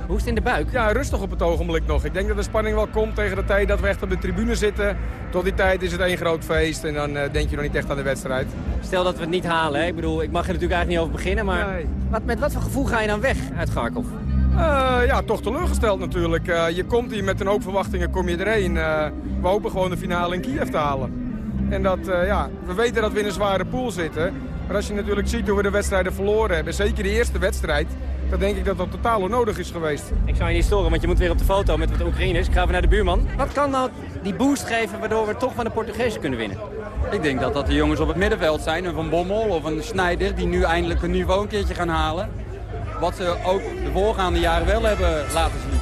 Hoe is het in de buik? Ja, rustig op het ogenblik nog. Ik denk dat de spanning wel komt tegen de tijd dat we echt op de tribune zitten. Tot die tijd is het één groot feest en dan denk je nog niet echt aan de wedstrijd. Stel dat we het niet halen, hè? Ik bedoel, ik mag er natuurlijk eigenlijk niet over beginnen, maar nee. wat, met wat voor gevoel ga je dan weg uit Garkov? Uh, ja, toch teleurgesteld natuurlijk. Uh, je komt hier met een hoop verwachtingen, kom je erheen. Uh, we hopen gewoon de finale in Kiev te halen. En dat, ja, we weten dat we in een zware pool zitten. Maar als je natuurlijk ziet hoe we de wedstrijden verloren hebben, zeker de eerste wedstrijd, dan denk ik dat dat totaal onnodig is geweest. Ik zou je niet storen, want je moet weer op de foto met wat Oekraïners. Ik ga even naar de buurman. Wat kan nou die boost geven waardoor we toch van de Portugezen kunnen winnen? Ik denk dat dat de jongens op het middenveld zijn. Een Van Bommel of een Snijder die nu eindelijk een niveau een keertje gaan halen. Wat ze ook de voorgaande jaren wel hebben laten zien.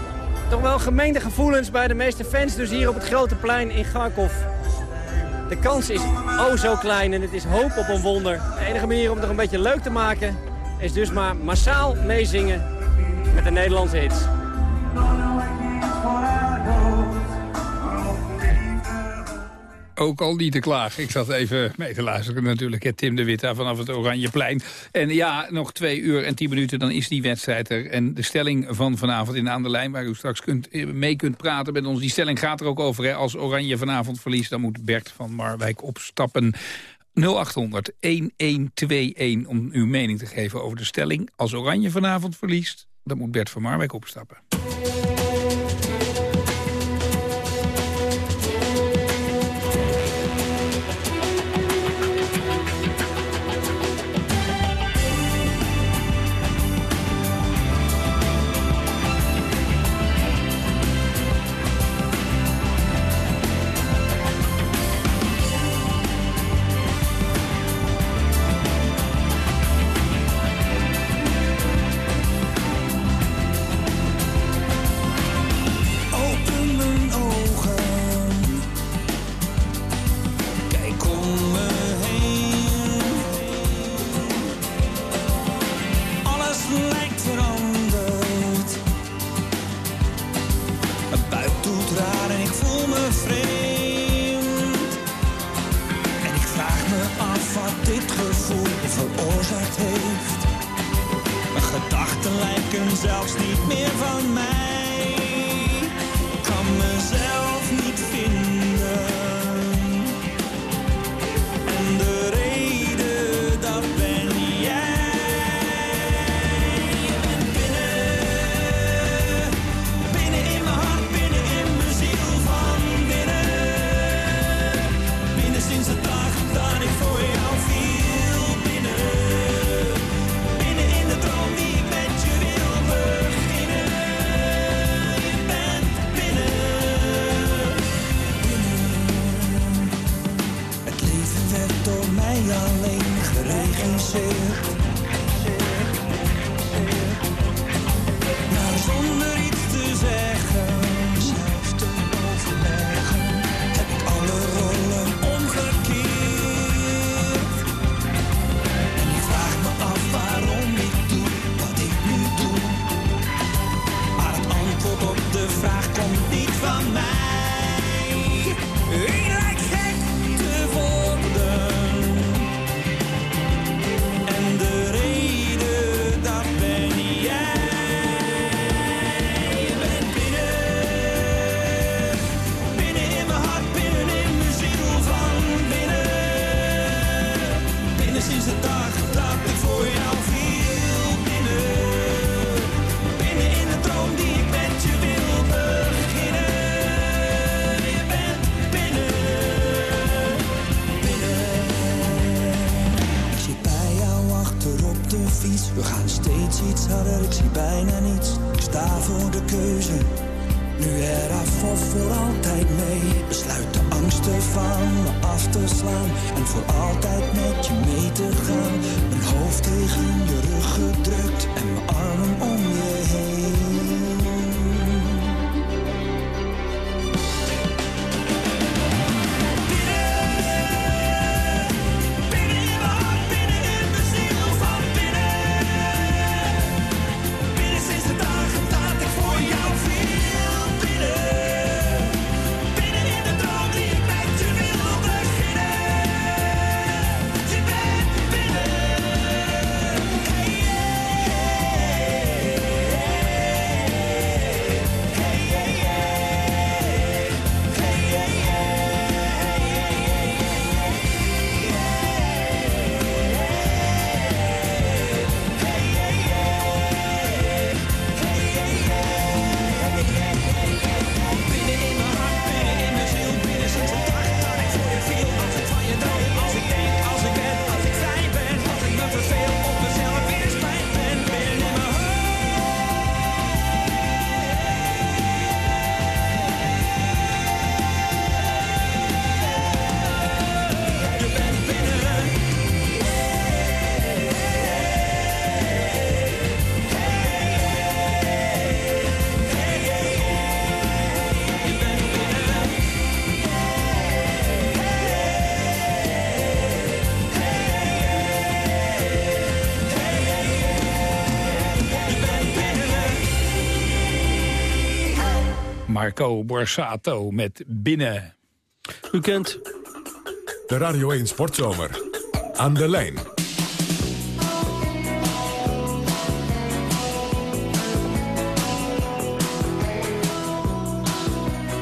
Toch wel gemeende gevoelens bij de meeste fans dus hier op het grote plein in Kharkov. De kans is oh zo klein en het is hoop op een wonder. De enige manier om het nog een beetje leuk te maken is dus maar massaal meezingen met de Nederlandse hits. ook al niet te klagen. Ik zat even mee te luisteren natuurlijk. Tim de Witta vanaf het Oranjeplein. En ja, nog twee uur en tien minuten, dan is die wedstrijd er. En de stelling van vanavond in Aan de Lijn... waar u straks kunt, eh, mee kunt praten met ons. Die stelling gaat er ook over. Hè. Als Oranje vanavond verliest, dan moet Bert van Marwijk opstappen. 0800 1121 om uw mening te geven over de stelling. Als Oranje vanavond verliest, dan moet Bert van Marwijk opstappen. Marco Borsato met Binnen. U kent... De Radio 1 Sportzomer. Aan de lijn.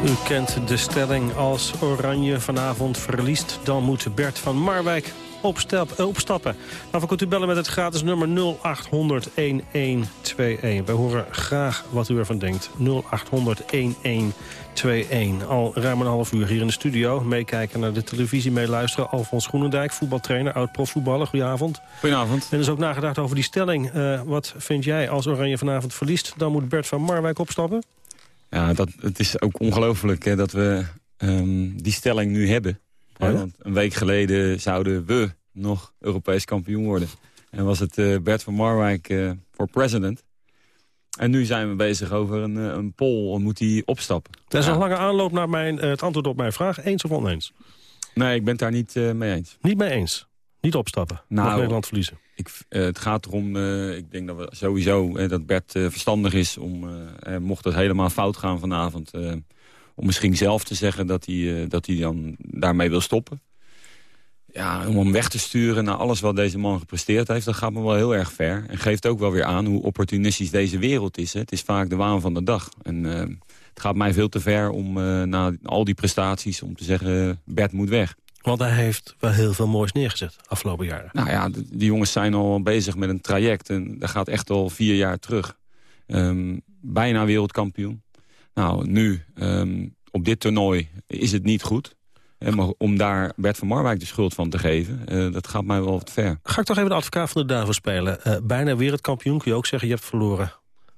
U kent de stelling als Oranje vanavond verliest... dan moet Bert van Marwijk opstap, eh, opstappen. Daarvoor kunt u bellen met het gratis nummer 0800-1121. Wij horen graag wat u ervan denkt. 0800-1121. Al ruim een half uur hier in de studio. Meekijken naar de televisie, meeluisteren. Alfons Groenendijk, voetbaltrainer, oud-profvoetballer. Goedenavond. Goedenavond. En er is ook nagedacht over die stelling. Eh, wat vind jij als Oranje vanavond verliest? Dan moet Bert van Marwijk opstappen? Ja, dat, het is ook ongelooflijk dat we ehm, die stelling nu hebben. Oh ja? Want een week geleden zouden we nog Europees kampioen worden. En was het eh, Bert van Marwijk eh, voor president. En nu zijn we bezig over een, eh, een poll. Moet hij opstappen? Dat is Ja. een lange aanloop naar mijn, het antwoord op mijn vraag. Eens of oneens? Nee, ik ben het daar niet mee eens. Niet mee eens. Niet opstappen. Nou, Mag Nederland verliezen. Ik, het gaat erom, ik denk dat we sowieso dat Bert verstandig is om, mocht het helemaal fout gaan vanavond, om misschien zelf te zeggen dat hij, eh, dat hij dan daarmee wil stoppen. Ja, om hem weg te sturen naar alles wat deze man gepresteerd heeft, dat gaat me wel heel erg ver. En geeft ook wel weer aan hoe opportunistisch deze wereld is. Hè. Het is vaak de waan van de dag. En eh, het gaat mij veel te ver om eh, na al die prestaties om te zeggen, Bert moet weg. Want hij heeft wel heel veel moois neergezet afgelopen jaren. Nou ja, die jongens zijn al bezig met een traject. En dat gaat echt al vier jaar terug. Ehm, bijna wereldkampioen. Nou, nu, ehm, op dit toernooi, is het niet goed. En maar om daar Bert van Marwijk de schuld van te geven... eh, dat gaat mij wel wat ver. Ga ik toch even de advocaat van de duivel spelen. Eh, bijna wereldkampioen kun je ook zeggen, je hebt verloren.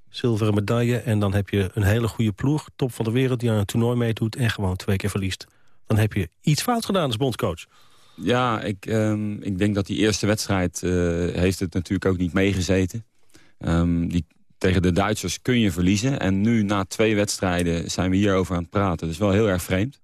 Zilveren medaille en dan heb je een hele goede ploeg. Top van de wereld die aan een toernooi meedoet en gewoon twee keer verliest. Dan heb je iets fout gedaan als bondcoach. Ja, ik, ehm, ik denk dat die eerste wedstrijd eh, heeft het natuurlijk ook niet meegezeten. Ehm, die, tegen de Duitsers kun je verliezen. En nu, na twee wedstrijden, zijn we hierover aan het praten. Is wel heel erg vreemd.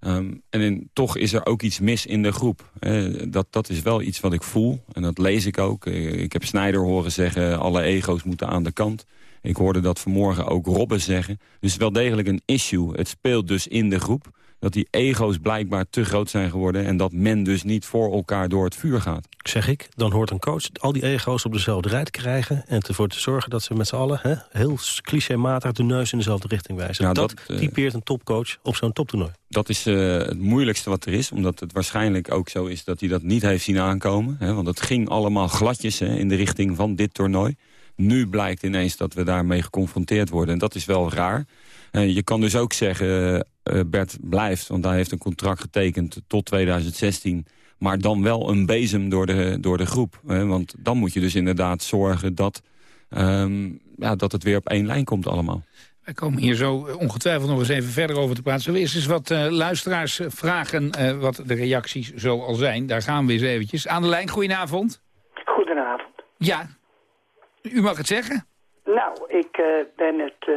Ehm, en toch is er ook iets mis in de groep. Eh, dat, dat is wel iets wat ik voel. En dat lees ik ook. Eh, ik heb Snijder horen zeggen, alle ego's moeten aan de kant. Ik hoorde dat vanmorgen ook Robben zeggen. Dus wel degelijk een issue. Het speelt dus in de groep dat die ego's blijkbaar te groot zijn geworden... en dat men dus niet voor elkaar door het vuur gaat. Zeg ik, dan hoort een coach al die ego's op dezelfde rij te krijgen... en ervoor te zorgen dat ze met z'n allen hè, heel clichématig de neus in dezelfde richting wijzen. Dat dat, eh, typeert een topcoach op zo'n toptoernooi. Dat is eh, het moeilijkste wat er is. Omdat het waarschijnlijk ook zo is dat hij dat niet heeft zien aankomen. Hè, want het ging allemaal gladjes hè, in de richting van dit toernooi. Nu blijkt ineens dat we daarmee geconfronteerd worden. En dat is wel raar. Eh, je kan dus ook zeggen, eh, Bert blijft. Want hij heeft een contract getekend tot 2016. Maar dan wel een bezem door de, door de groep. Hè, want dan moet je dus inderdaad zorgen dat, ehm, ja, dat het weer op één lijn komt allemaal. Wij komen hier zo eh, ongetwijfeld nog eens even verder over te praten. Zullen we eerst eens wat eh, luisteraars vragen eh, wat de reacties zo al zijn? Daar gaan we eens eventjes. Aan de lijn, goedenavond. Goedenavond. Ja, u mag het zeggen. Nou, ik eh, ben het eh,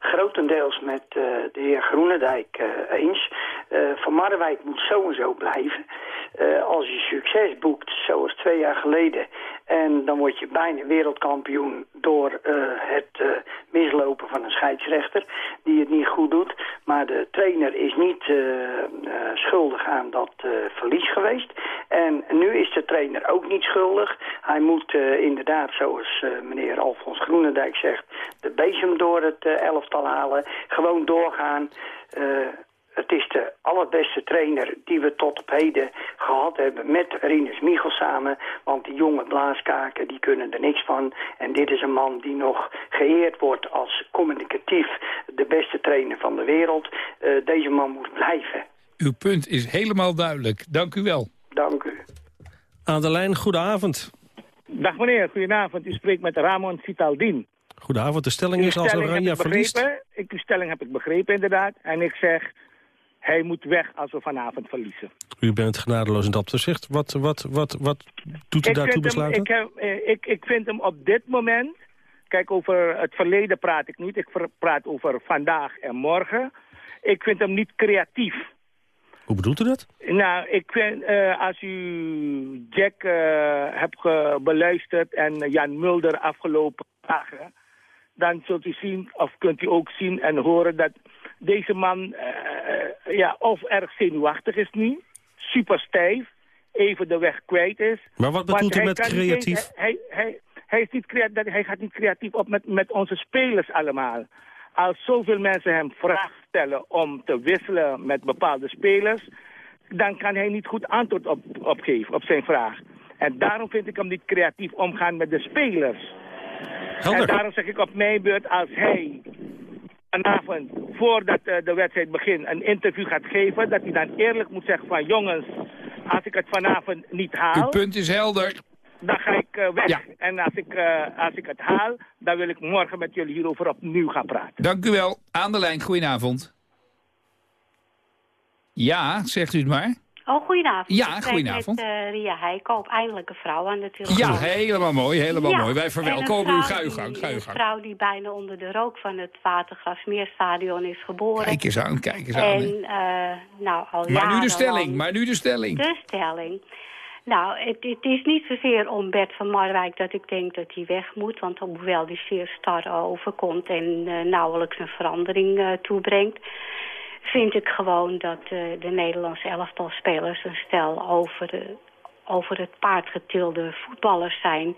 grotendeels met eh, de heer Groenendijk eh, eens. Eh, Van Marwijk moet zo en zo blijven. Eh, als je succes boekt, zoals twee jaar geleden... en dan word je bijna wereldkampioen door eh, het eh, mislopen van een scheidsrechter... die het niet goed doet. Maar de trainer is niet schuldig aan dat verlies geweest. En nu is de trainer ook niet schuldig. Hij moet inderdaad, zoals meneer Alfons Groenendijk zegt... de bezem door het elftal halen. Gewoon doorgaan. Het is de allerbeste trainer die we tot op heden gehad hebben met Rinus Michel samen. Want die jonge blaaskaken die kunnen er niks van. En dit is een man die nog geëerd wordt als communicatief de beste trainer van de wereld. Eh, deze man moet blijven. Uw punt is helemaal duidelijk. Dank u wel. Dank u. Aan de lijn, goedenavond. Dag meneer, goedenavond. U spreekt met Ramon Vitaldin. Goedenavond, de stelling is als Oranje ik verliest... Ik, uw stelling heb ik begrepen inderdaad. En ik zeg, hij moet weg als we vanavond verliezen. U bent genadeloos in dat opzicht. Wat, wat, wat, wat doet u Ik daartoe hem, besluiten? ik, heb- eh, ik, ik vind hem op dit moment... Kijk, over het verleden praat ik niet. Ik praat over vandaag en morgen. Ik vind hem niet creatief. Hoe bedoelt u dat? Nou, ik vind, eh, als u Jack eh, hebt beluisterd en Jan Mulder afgelopen dagen, dan zult u zien, of kunt u ook zien en horen dat deze man eh, ja, of erg zenuwachtig is nu, super stijf, even de weg kwijt is. Maar wat bedoelt u hij met niet creatief? eens- hij, hij, hij, is niet crea- dat- hij gaat niet creatief op met, met onze spelers allemaal. Als zoveel mensen hem vragen stellen om te wisselen met bepaalde spelers... dan kan hij niet goed antwoord op, op geven op zijn vraag. En daarom vind ik hem niet creatief omgaan met de spelers. En daarom zeg ik op mijn beurt, als hij vanavond, voordat eh, de wedstrijd begint, een interview gaat geven... dat hij dan eerlijk moet zeggen van jongens, als ik het vanavond niet haal... Uw punt is helder. Dan ga ik eh, weg. En als ik, eh, als ik het haal, dan wil ik morgen met jullie hierover opnieuw gaan praten. Dank u wel. Aan de lijn, goedenavond. Ja, zegt u het maar. Oh, goedenavond. Ja, Ik goedenavond. Met uh, Ria Heikoop, eindelijk een vrouw aan de telefoon. Ja, helemaal mooi, helemaal Ja, mooi. Wij en verwelkomen uw die- gang, ga uw Een vrouw die bijna onder de rook van het Watergrasmeerstadion is geboren. Kijk eens aan, kijk eens aan. hè. En, eh, nou, al Maar nu de stelling, maar nu de stelling. De stelling. Nou, het, het is niet zozeer om Bert van Marwijk dat ik denk dat hij weg moet. Want hoewel hij zeer star overkomt en eh, nauwelijks een verandering eh, toebrengt... vind ik gewoon dat eh, de Nederlandse elftalspelers een stel over, de, over het paard getilde voetballers zijn...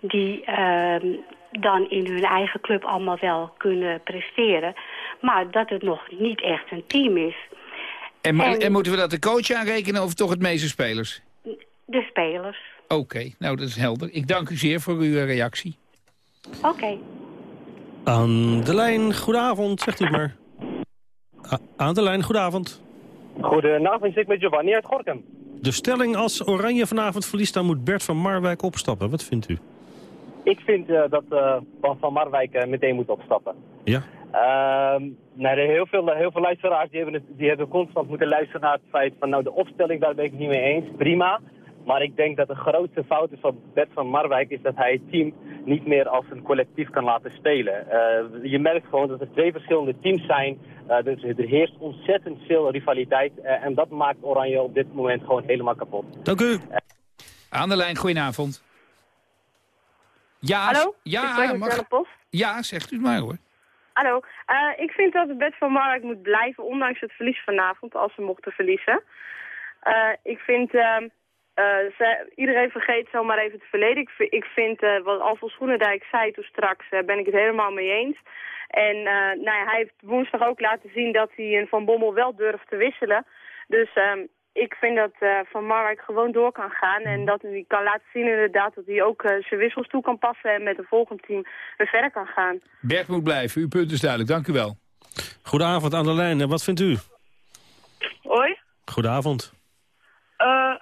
die ehm, dan in hun eigen club allemaal wel kunnen presteren... maar dat het nog niet echt een team is. En, ma- En- en moeten we dat de coach aanrekenen of toch het meeste spelers? De spelers. Oké, nou dat is helder. Ik dank u zeer voor uw reactie. Oké. Aan de lijn, goedenavond, zegt u het maar. A- aan de lijn, goedenavond. Goedenavond, ik met Giovanni uit Gorkum. De stelling als Oranje vanavond verliest, dan moet Bert van Marwijk opstappen. Wat vindt u? Ik vind eh, dat eh, Van, Marwijk eh, meteen moet opstappen. Ja. Ehm nou, er heel, veel, heel veel luisteraars die hebben, het, die hebben constant moeten luisteren naar het feit van nou de opstelling, daar ben ik het niet mee eens. Prima. Maar ik denk dat de grootste fout is van Bert van Marwijk is dat hij het team niet meer als een collectief kan laten spelen. Eh, je merkt gewoon dat er twee verschillende teams zijn. Eh, dus er heerst ontzettend veel rivaliteit. eh, en dat maakt Oranje op dit moment gewoon helemaal kapot. Dank u. Aan de lijn, goedenavond. Ja, Hallo? Ja, mag- ja, zegt u het maar hoor. Hallo. Eh, ik vind dat Bert van Marwijk moet blijven, ondanks het verlies vanavond, als ze mochten verliezen. Eh, ik vind, eh, ze, iedereen vergeet zomaar even het verleden. Ik, ik vind, eh, wat Alfons Groenendijk zei toen straks, eh, ben ik het helemaal mee eens. En eh, nou ja, hij heeft woensdag ook laten zien dat hij een Van Bommel wel durft te wisselen. Dus ehm, ik vind dat eh, Van Marwijk gewoon door kan gaan. En dat hij kan laten zien inderdaad dat hij ook eh, zijn wissels toe kan passen en met een volgend team weer verder kan gaan. Bert moet blijven, uw punt is duidelijk. Dank u wel. Goedenavond aan de lijn. En wat vindt u? Hoi. Goedenavond. Eh,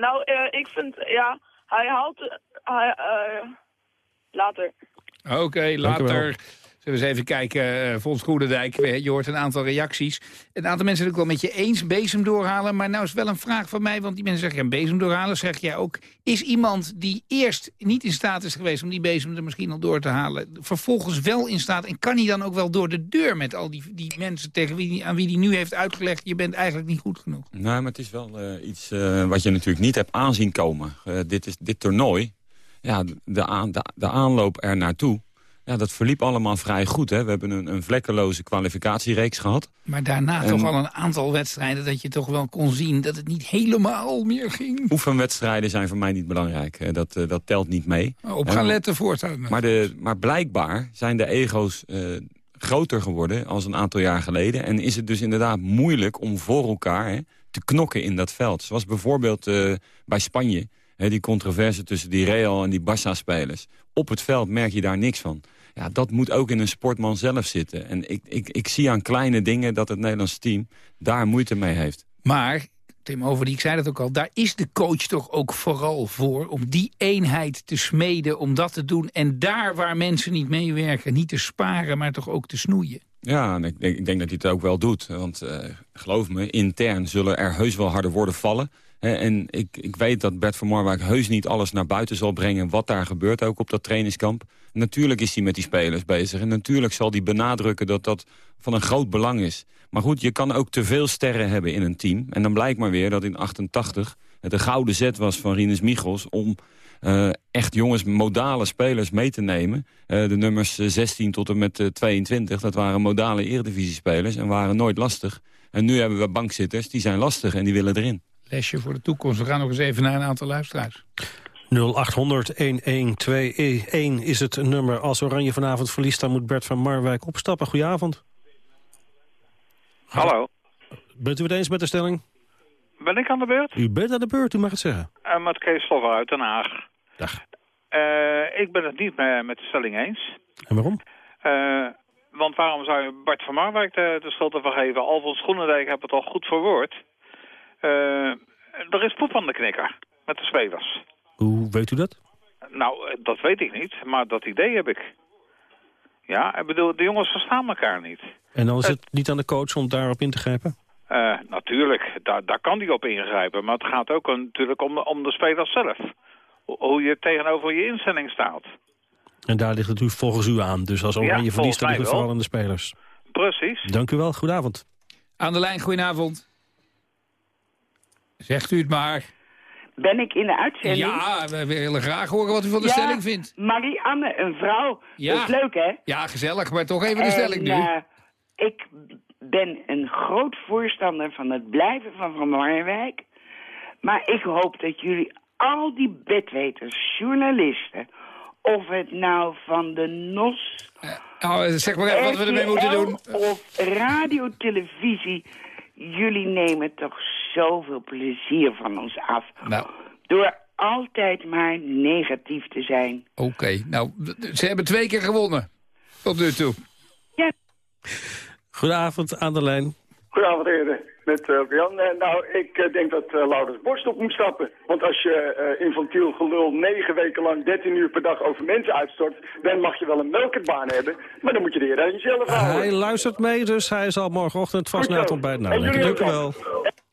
nou, eh, ik vind, ja, hij haalt, eh, hij, eh, later. Oké, later. Zullen we eens even kijken, eh Fons Goedendijk. eh, Je hoort een aantal reacties. Een aantal mensen het ook wel met je eens, bezem doorhalen. Maar nou is wel een vraag van mij, want die mensen zeggen... ja, bezem doorhalen, zeg jij ook. Is iemand die eerst niet in staat is geweest... om die bezem er misschien al door te halen... vervolgens wel in staat... en kan hij dan ook wel door de deur met al die, die mensen... tegen wie, die- aan wie hij nu heeft uitgelegd... je bent eigenlijk niet goed genoeg? Nou, maar het is wel eh, iets wat je natuurlijk niet hebt aanzien komen. Dit, is, dit toernooi, ja, de, aan, de, de aanloop er naartoe... Ja, dat verliep allemaal vrij goed. Hè. We hebben een, een vlekkeloze kwalificatiereeks gehad. Maar daarna En- toch al een aantal wedstrijden... dat je toch wel kon zien dat het niet helemaal meer ging. Oefenwedstrijden zijn voor mij niet belangrijk. Eh, Dat, eh, dat telt niet mee. Op Eh, gaan letten voortaan. Maar, de, maar blijkbaar zijn de ego's eh, groter geworden als een aantal jaar geleden. En is het dus inderdaad moeilijk om voor elkaar hè, te knokken in dat veld. Zoals bijvoorbeeld eh, bij Spanje. Hè, die controverse tussen die Real en die Barça-spelers. Op het veld merk je daar niks van. Ja, dat moet ook in een sportman zelf zitten. En ik, ik, ik zie aan kleine dingen dat het Nederlands team daar moeite mee heeft. Maar, Tim Overdiek ik zei dat ook al... daar is de coach toch ook vooral voor... om die eenheid te smeden, om dat te doen. En daar waar mensen niet meewerken, niet te sparen... maar toch ook te snoeien. Ja, en ik denk, ik denk dat hij het ook wel doet. Want eh, geloof me, intern zullen er heus wel harde woorden vallen. En ik, ik weet dat Bert van Marwijk heus niet alles naar buiten zal brengen... wat daar gebeurt ook op dat trainingskamp. Natuurlijk is hij met die spelers bezig. En natuurlijk zal hij benadrukken dat dat van een groot belang is. Maar goed, je kan ook te veel sterren hebben in een team. En dan blijkt maar weer dat in 88 het een gouden zet was van Rinus Michels... om eh, echt jongens, modale spelers mee te nemen. Eh, de nummers eh, 16 tot en met eh, 22, dat waren modale eredivisiespelers... en waren nooit lastig. En nu hebben we bankzitters, die zijn lastig en die willen erin. lesje voor de toekomst. We gaan nog eens even naar een aantal luisteraars. 0800-1121 is het nummer. Als Oranje vanavond verliest, dan moet Bert van Marwijk opstappen. Goedenavond. Hallo. Bent u het eens met de stelling? Ben ik aan de beurt? U bent aan de beurt, u mag het zeggen. Uh, met Kees Stoffer uit Den Haag. Dag. Uh, ik ben het niet me met de stelling eens. En waarom? Uh, want waarom zou je Bart van Marwijk de, de schuld ervan geven? Alfons Groenendijk heeft het al goed verwoord. er is poep aan de knikker met de spelers. Hoe weet u dat? Nou, dat weet ik niet, maar dat idee heb ik. Ja, ik bedoel, de jongens verstaan elkaar niet. En dan is het niet aan de coach om daarop in te grijpen? Uh, natuurlijk, daar, daar kan hij op ingrijpen. Maar het gaat ook natuurlijk om de, om de spelers zelf. Hoe je tegenover je instelling staat. En daar ligt het u volgens u aan. Dus als Oranje ja, verliest, dan ligt het vooral aan de spelers. Precies. Dank u wel, goedenavond. Aan de lijn, goedenavond. Zegt u het maar. Ben ik in de uitzending? Ja, we willen graag horen wat u van de ja, stelling vindt. Marianne, een vrouw. Ja. Dat is leuk, hè? Ja, gezellig, maar toch even de en, stelling nu. Uh, ik ben een groot voorstander van het blijven van Van Marwijk. Maar ik hoop dat jullie al die bedweters, journalisten... of het nou van de NOS... Uh, zeg maar even wat we ermee moeten doen. Of radio, televisie... Jullie nemen toch zoveel plezier van ons af. Nou. Door altijd maar negatief te zijn. Oké, okay. nou, ze hebben twee keer gewonnen. Tot nu toe. Ja. Goedenavond, aan de lijn. Goedenavond, heren. Met uh, Jan. Uh, nou, ik uh, denk dat uh, Laurens Borst op moet stappen. Want als je infantiel gelul negen weken lang 13 uur per dag over mensen uitstort... dan mag je wel een melkertbaan hebben, maar dan moet je de heer aan jezelf houden. Hij luistert mee, dus hij zal morgenochtend vast na het ontbijt nadenken. Dank u wel.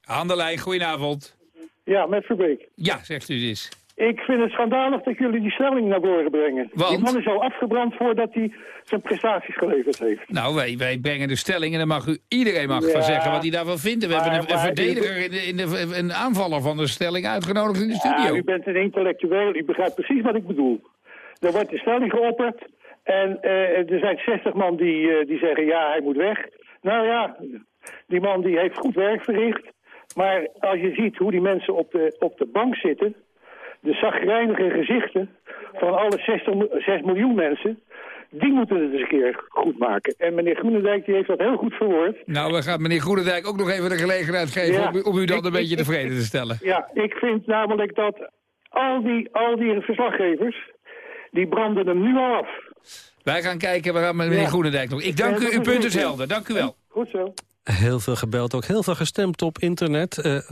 Aan de lijn, goedenavond. Ja, met Verbeek. Ja, zegt u eens. Ik vind het schandalig dat jullie die stelling naar voren brengen. Want? Die man is al afgebrand voordat hij zijn prestaties geleverd heeft. Nou, wij, wij brengen de stelling en dan mag u iedereen mag ja, van zeggen wat hij daarvan vindt. We maar, hebben een, een verdediger, in de, in de, een aanvaller van de stelling uitgenodigd in de studio. U bent een intellectueel, u begrijpt precies wat ik bedoel. Er wordt de stelling geopperd en uh, er zijn 60 man die, uh, die zeggen ja, hij moet weg. Nou ja, die man die heeft goed werk verricht. Maar als je ziet hoe die mensen op de, op de bank zitten de zagrijnige gezichten van alle 60, 6 miljoen mensen... die moeten het eens een keer goed maken. En meneer Groenendijk die heeft dat heel goed verwoord. Nou, we gaan meneer Groenendijk ook nog even de gelegenheid geven... Ja, om, om, u dan een beetje tevreden te stellen. Ja, ik vind namelijk dat al die, al die verslaggevers... die branden hem nu al af. Wij gaan kijken, we gaan met meneer ja. Groenendijk nog. Ik dank u, uw punt is helder. Dank u wel. Goed zo. Heel veel gebeld, ook heel veel gestemd op internet. Uh, 55%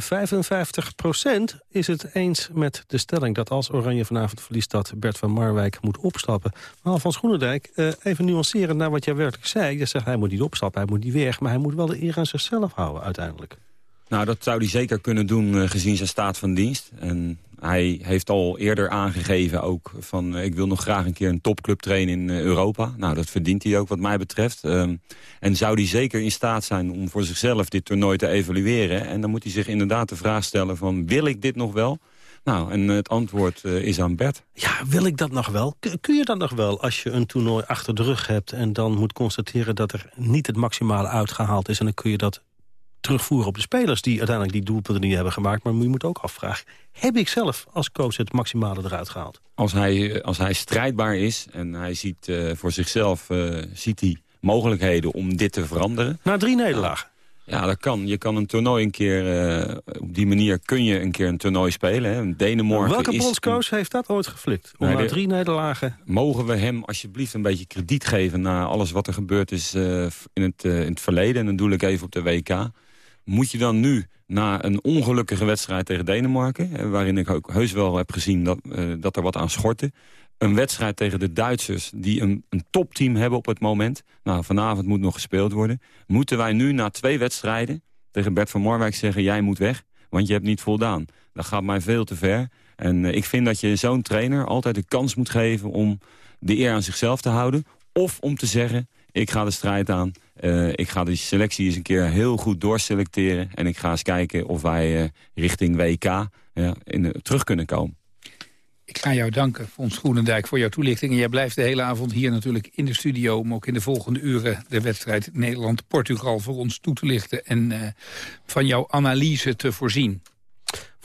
is het eens met de stelling dat als Oranje vanavond verliest... dat Bert van Marwijk moet opstappen. Maar Alfons Groenendijk, uh, even nuanceren naar wat jij werkelijk zei. Je zegt hij moet niet opstappen, hij moet niet weg... maar hij moet wel de eer aan zichzelf houden uiteindelijk. Nou, dat zou hij zeker kunnen doen uh, gezien zijn staat van dienst. En hij heeft al eerder aangegeven ook van... Ik wil nog graag een keer een topclub trainen in uh, Europa. Nou, dat verdient hij ook wat mij betreft. Um, en zou hij zeker in staat zijn om voor zichzelf dit toernooi te evalueren. En dan moet hij zich inderdaad de vraag stellen van... wil ik dit nog wel? Nou, en het antwoord uh, is aan Bert. Ja, wil ik dat nog wel? Kun je dat nog wel als je een toernooi achter de rug hebt... en dan moet constateren dat er niet het maximale uitgehaald is... en dan kun je dat terugvoeren op de spelers die uiteindelijk die doelpunten niet hebben gemaakt. Maar je moet ook afvragen, heb ik zelf als coach het maximale eruit gehaald? Als hij, als hij strijdbaar is en hij ziet uh, voor zichzelf uh, ziet hij mogelijkheden om dit te veranderen. Na drie nederlagen. Ja, dat kan. Je kan een toernooi een keer... Uh, op die manier kun je een keer een toernooi spelen. Hè. Denemarken Welke bondscoach heeft dat ooit geflikt? Om nee, na drie nederlagen... Mogen we hem alsjeblieft een beetje krediet geven... na alles wat er gebeurd is uh, in, het, uh, in het verleden. En dan doe ik even op de WK. Moet je dan nu, na een ongelukkige wedstrijd tegen Denemarken... waarin ik ook heus wel heb gezien dat, uh, dat er wat aan schortte... een wedstrijd tegen de Duitsers die een, een topteam hebben op het moment... nou, vanavond moet nog gespeeld worden... moeten wij nu na twee wedstrijden tegen Bert van Marwijk zeggen... jij moet weg, want je hebt niet voldaan. Dat gaat mij veel te ver. En uh, ik vind dat je zo'n trainer altijd de kans moet geven... om de eer aan zichzelf te houden... of om te zeggen, ik ga de strijd aan. Uh, ik ga die selectie eens een keer heel goed doorselecteren. En ik ga eens kijken of wij uh, richting WK uh, in, terug kunnen komen. Ik ga jou danken, Fons Groenendijk, voor jouw toelichting. En jij blijft de hele avond hier natuurlijk in de studio... om ook in de volgende uren de wedstrijd Nederland-Portugal voor ons toe te lichten... en van jouw analyse te voorzien.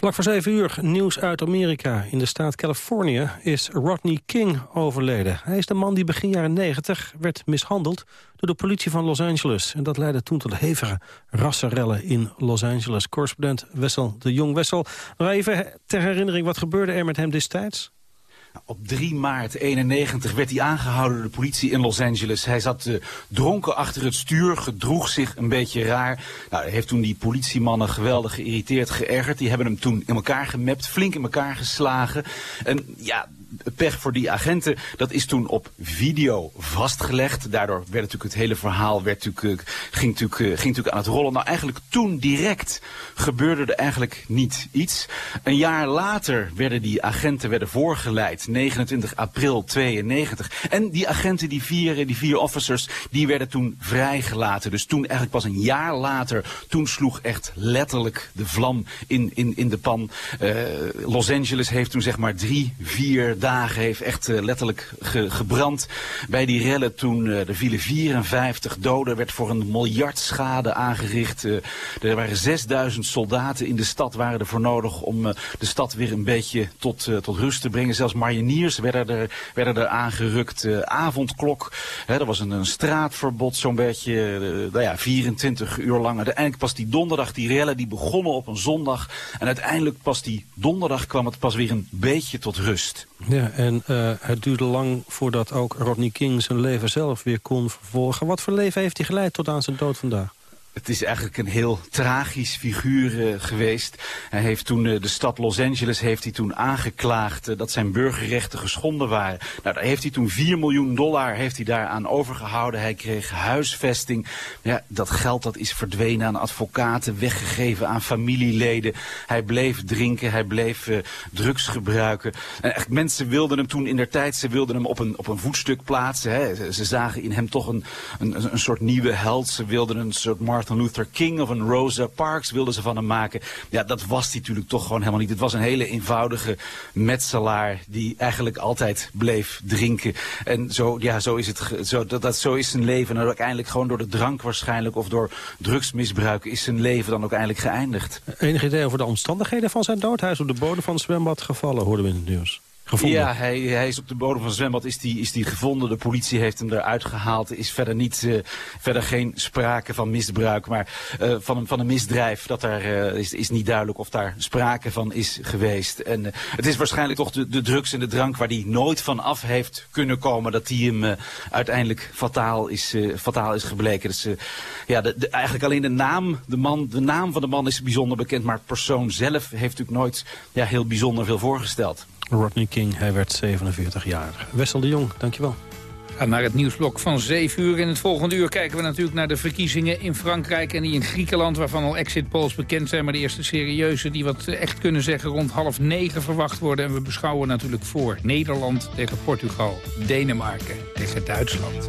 Vlak voor 7 uur nieuws uit Amerika. In de staat Californië is Rodney King overleden. Hij is de man die begin jaren 90 werd mishandeld door de politie van Los Angeles. En dat leidde toen tot hevige rassenrellen in Los Angeles. Correspondent Wessel de Jong. Wessel, nog even ter herinnering, wat gebeurde er met hem destijds? Op 3 maart 91 werd hij aangehouden door de politie in Los Angeles. Hij zat uh, dronken achter het stuur, gedroeg zich een beetje raar. Nou, hij heeft toen die politiemannen geweldig geïrriteerd, geërgerd. Die hebben hem toen in elkaar gemapt, flink in elkaar geslagen. En ja, pech voor die agenten, dat is toen op video vastgelegd. Daardoor werd natuurlijk het hele verhaal werd natuurlijk, uh, ging, natuurlijk, uh, ging natuurlijk aan het rollen. Nou, eigenlijk toen direct gebeurde er eigenlijk niet iets. Een jaar later werden die agenten werden voorgeleid, 29 april 92. En die agenten, die vier, die vier officers, die werden toen vrijgelaten. Dus toen eigenlijk pas een jaar later, toen sloeg echt letterlijk de vlam in, in, in de pan. Los Angeles heeft toen zeg maar drie, vier dagen heeft echt uh, letterlijk ge gebrand. Bij die rellen toen uh, er vielen 54 doden, werd voor een miljard schade aangericht. Uh, er waren 6000 soldaten in de stad waren er voor nodig om de stad weer een beetje tot, tot rust te brengen. Zelfs mariniers werden er, werden er aangerukt. avondklok, hè, er was een, een straatverbod zo'n beetje, nou ja, 24 uur lang. Uiteindelijk pas die donderdag, die rellen die begonnen op een zondag. En uiteindelijk pas die donderdag kwam het pas weer een beetje tot rust. Ja, en uh, het duurde lang voordat ook Rodney King zijn leven zelf weer kon vervolgen. Wat voor leven heeft hij geleid tot aan zijn dood vandaag? Het is eigenlijk een heel tragisch figuur uh, geweest. Hij heeft toen uh, de stad Los Angeles heeft hij toen aangeklaagd uh, dat zijn burgerrechten geschonden waren. Nou, daar heeft hij toen 4 miljoen dollar heeft hij daaraan overgehouden. Hij kreeg huisvesting. Ja, dat geld dat is verdwenen aan advocaten, weggegeven aan familieleden. Hij bleef drinken, hij bleef drugs gebruiken. En echt, mensen wilden hem toen in der tijd, ze wilden hem op een, op een voetstuk plaatsen. Hè. Ze, ze zagen in hem toch een, een, een soort nieuwe held. Ze wilden een soort Martin Luther King of een Rosa Parks wilden ze van hem maken. Ja, dat was hij natuurlijk toch gewoon helemaal niet. Het was een hele eenvoudige metselaar die eigenlijk altijd bleef drinken. En zo, ja, zo is het, zo, dat, dat, zo is zijn leven. En uiteindelijk gewoon door de drank waarschijnlijk of door drugsmisbruik is zijn leven dan ook eindelijk geëindigd. Enig idee over de omstandigheden van zijn dood? Hij is op de bodem van het zwembad gevallen, hoorden we in het nieuws. Gevonden. Ja, hij, hij, is op de bodem van het zwembad is die, is die gevonden. De politie heeft hem eruit gehaald. Er is verder, niet, uh, verder geen sprake van misbruik, maar uh, van, een, van een misdrijf. Dat er, uh, is, is niet duidelijk of daar sprake van is geweest. En het is waarschijnlijk toch de, de drugs en de drank waar hij nooit van af heeft kunnen komen. Dat die hem uiteindelijk fataal is, fataal is gebleken. Dus, ja, de, eigenlijk alleen de naam, de, man, de naam van de man is bijzonder bekend. Maar het persoon zelf heeft natuurlijk nooit ja, heel bijzonder veel voorgesteld. Rodney King, hij werd 47 jaar. Wessel de Jong, dankjewel. Ga naar het nieuwsblok van 7 uur. In het volgende uur kijken we natuurlijk naar de verkiezingen in Frankrijk en die in Griekenland, waarvan al exit polls bekend zijn. Maar de eerste serieuze die wat echt kunnen zeggen rond half negen verwacht worden. En we beschouwen natuurlijk voor Nederland tegen Portugal, Denemarken tegen Duitsland.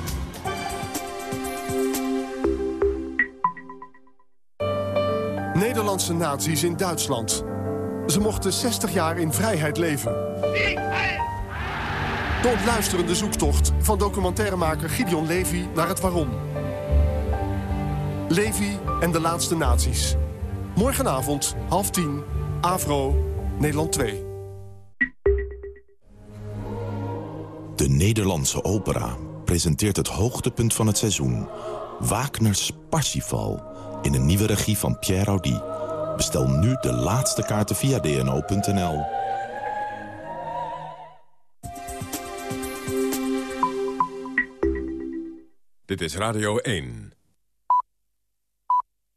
Nederlandse nazi's in Duitsland. Ze mochten 60 jaar in vrijheid leven. De ontluisterende zoektocht van documentairemaker Gideon Levy naar het waarom. Levy en de laatste nazi's. Morgenavond, half tien, Avro, Nederland 2. De Nederlandse opera presenteert het hoogtepunt van het seizoen. Wagner's Parsifal in een nieuwe regie van Pierre Audi. Bestel nu de laatste kaarten via dno.nl. Dit is Radio 1.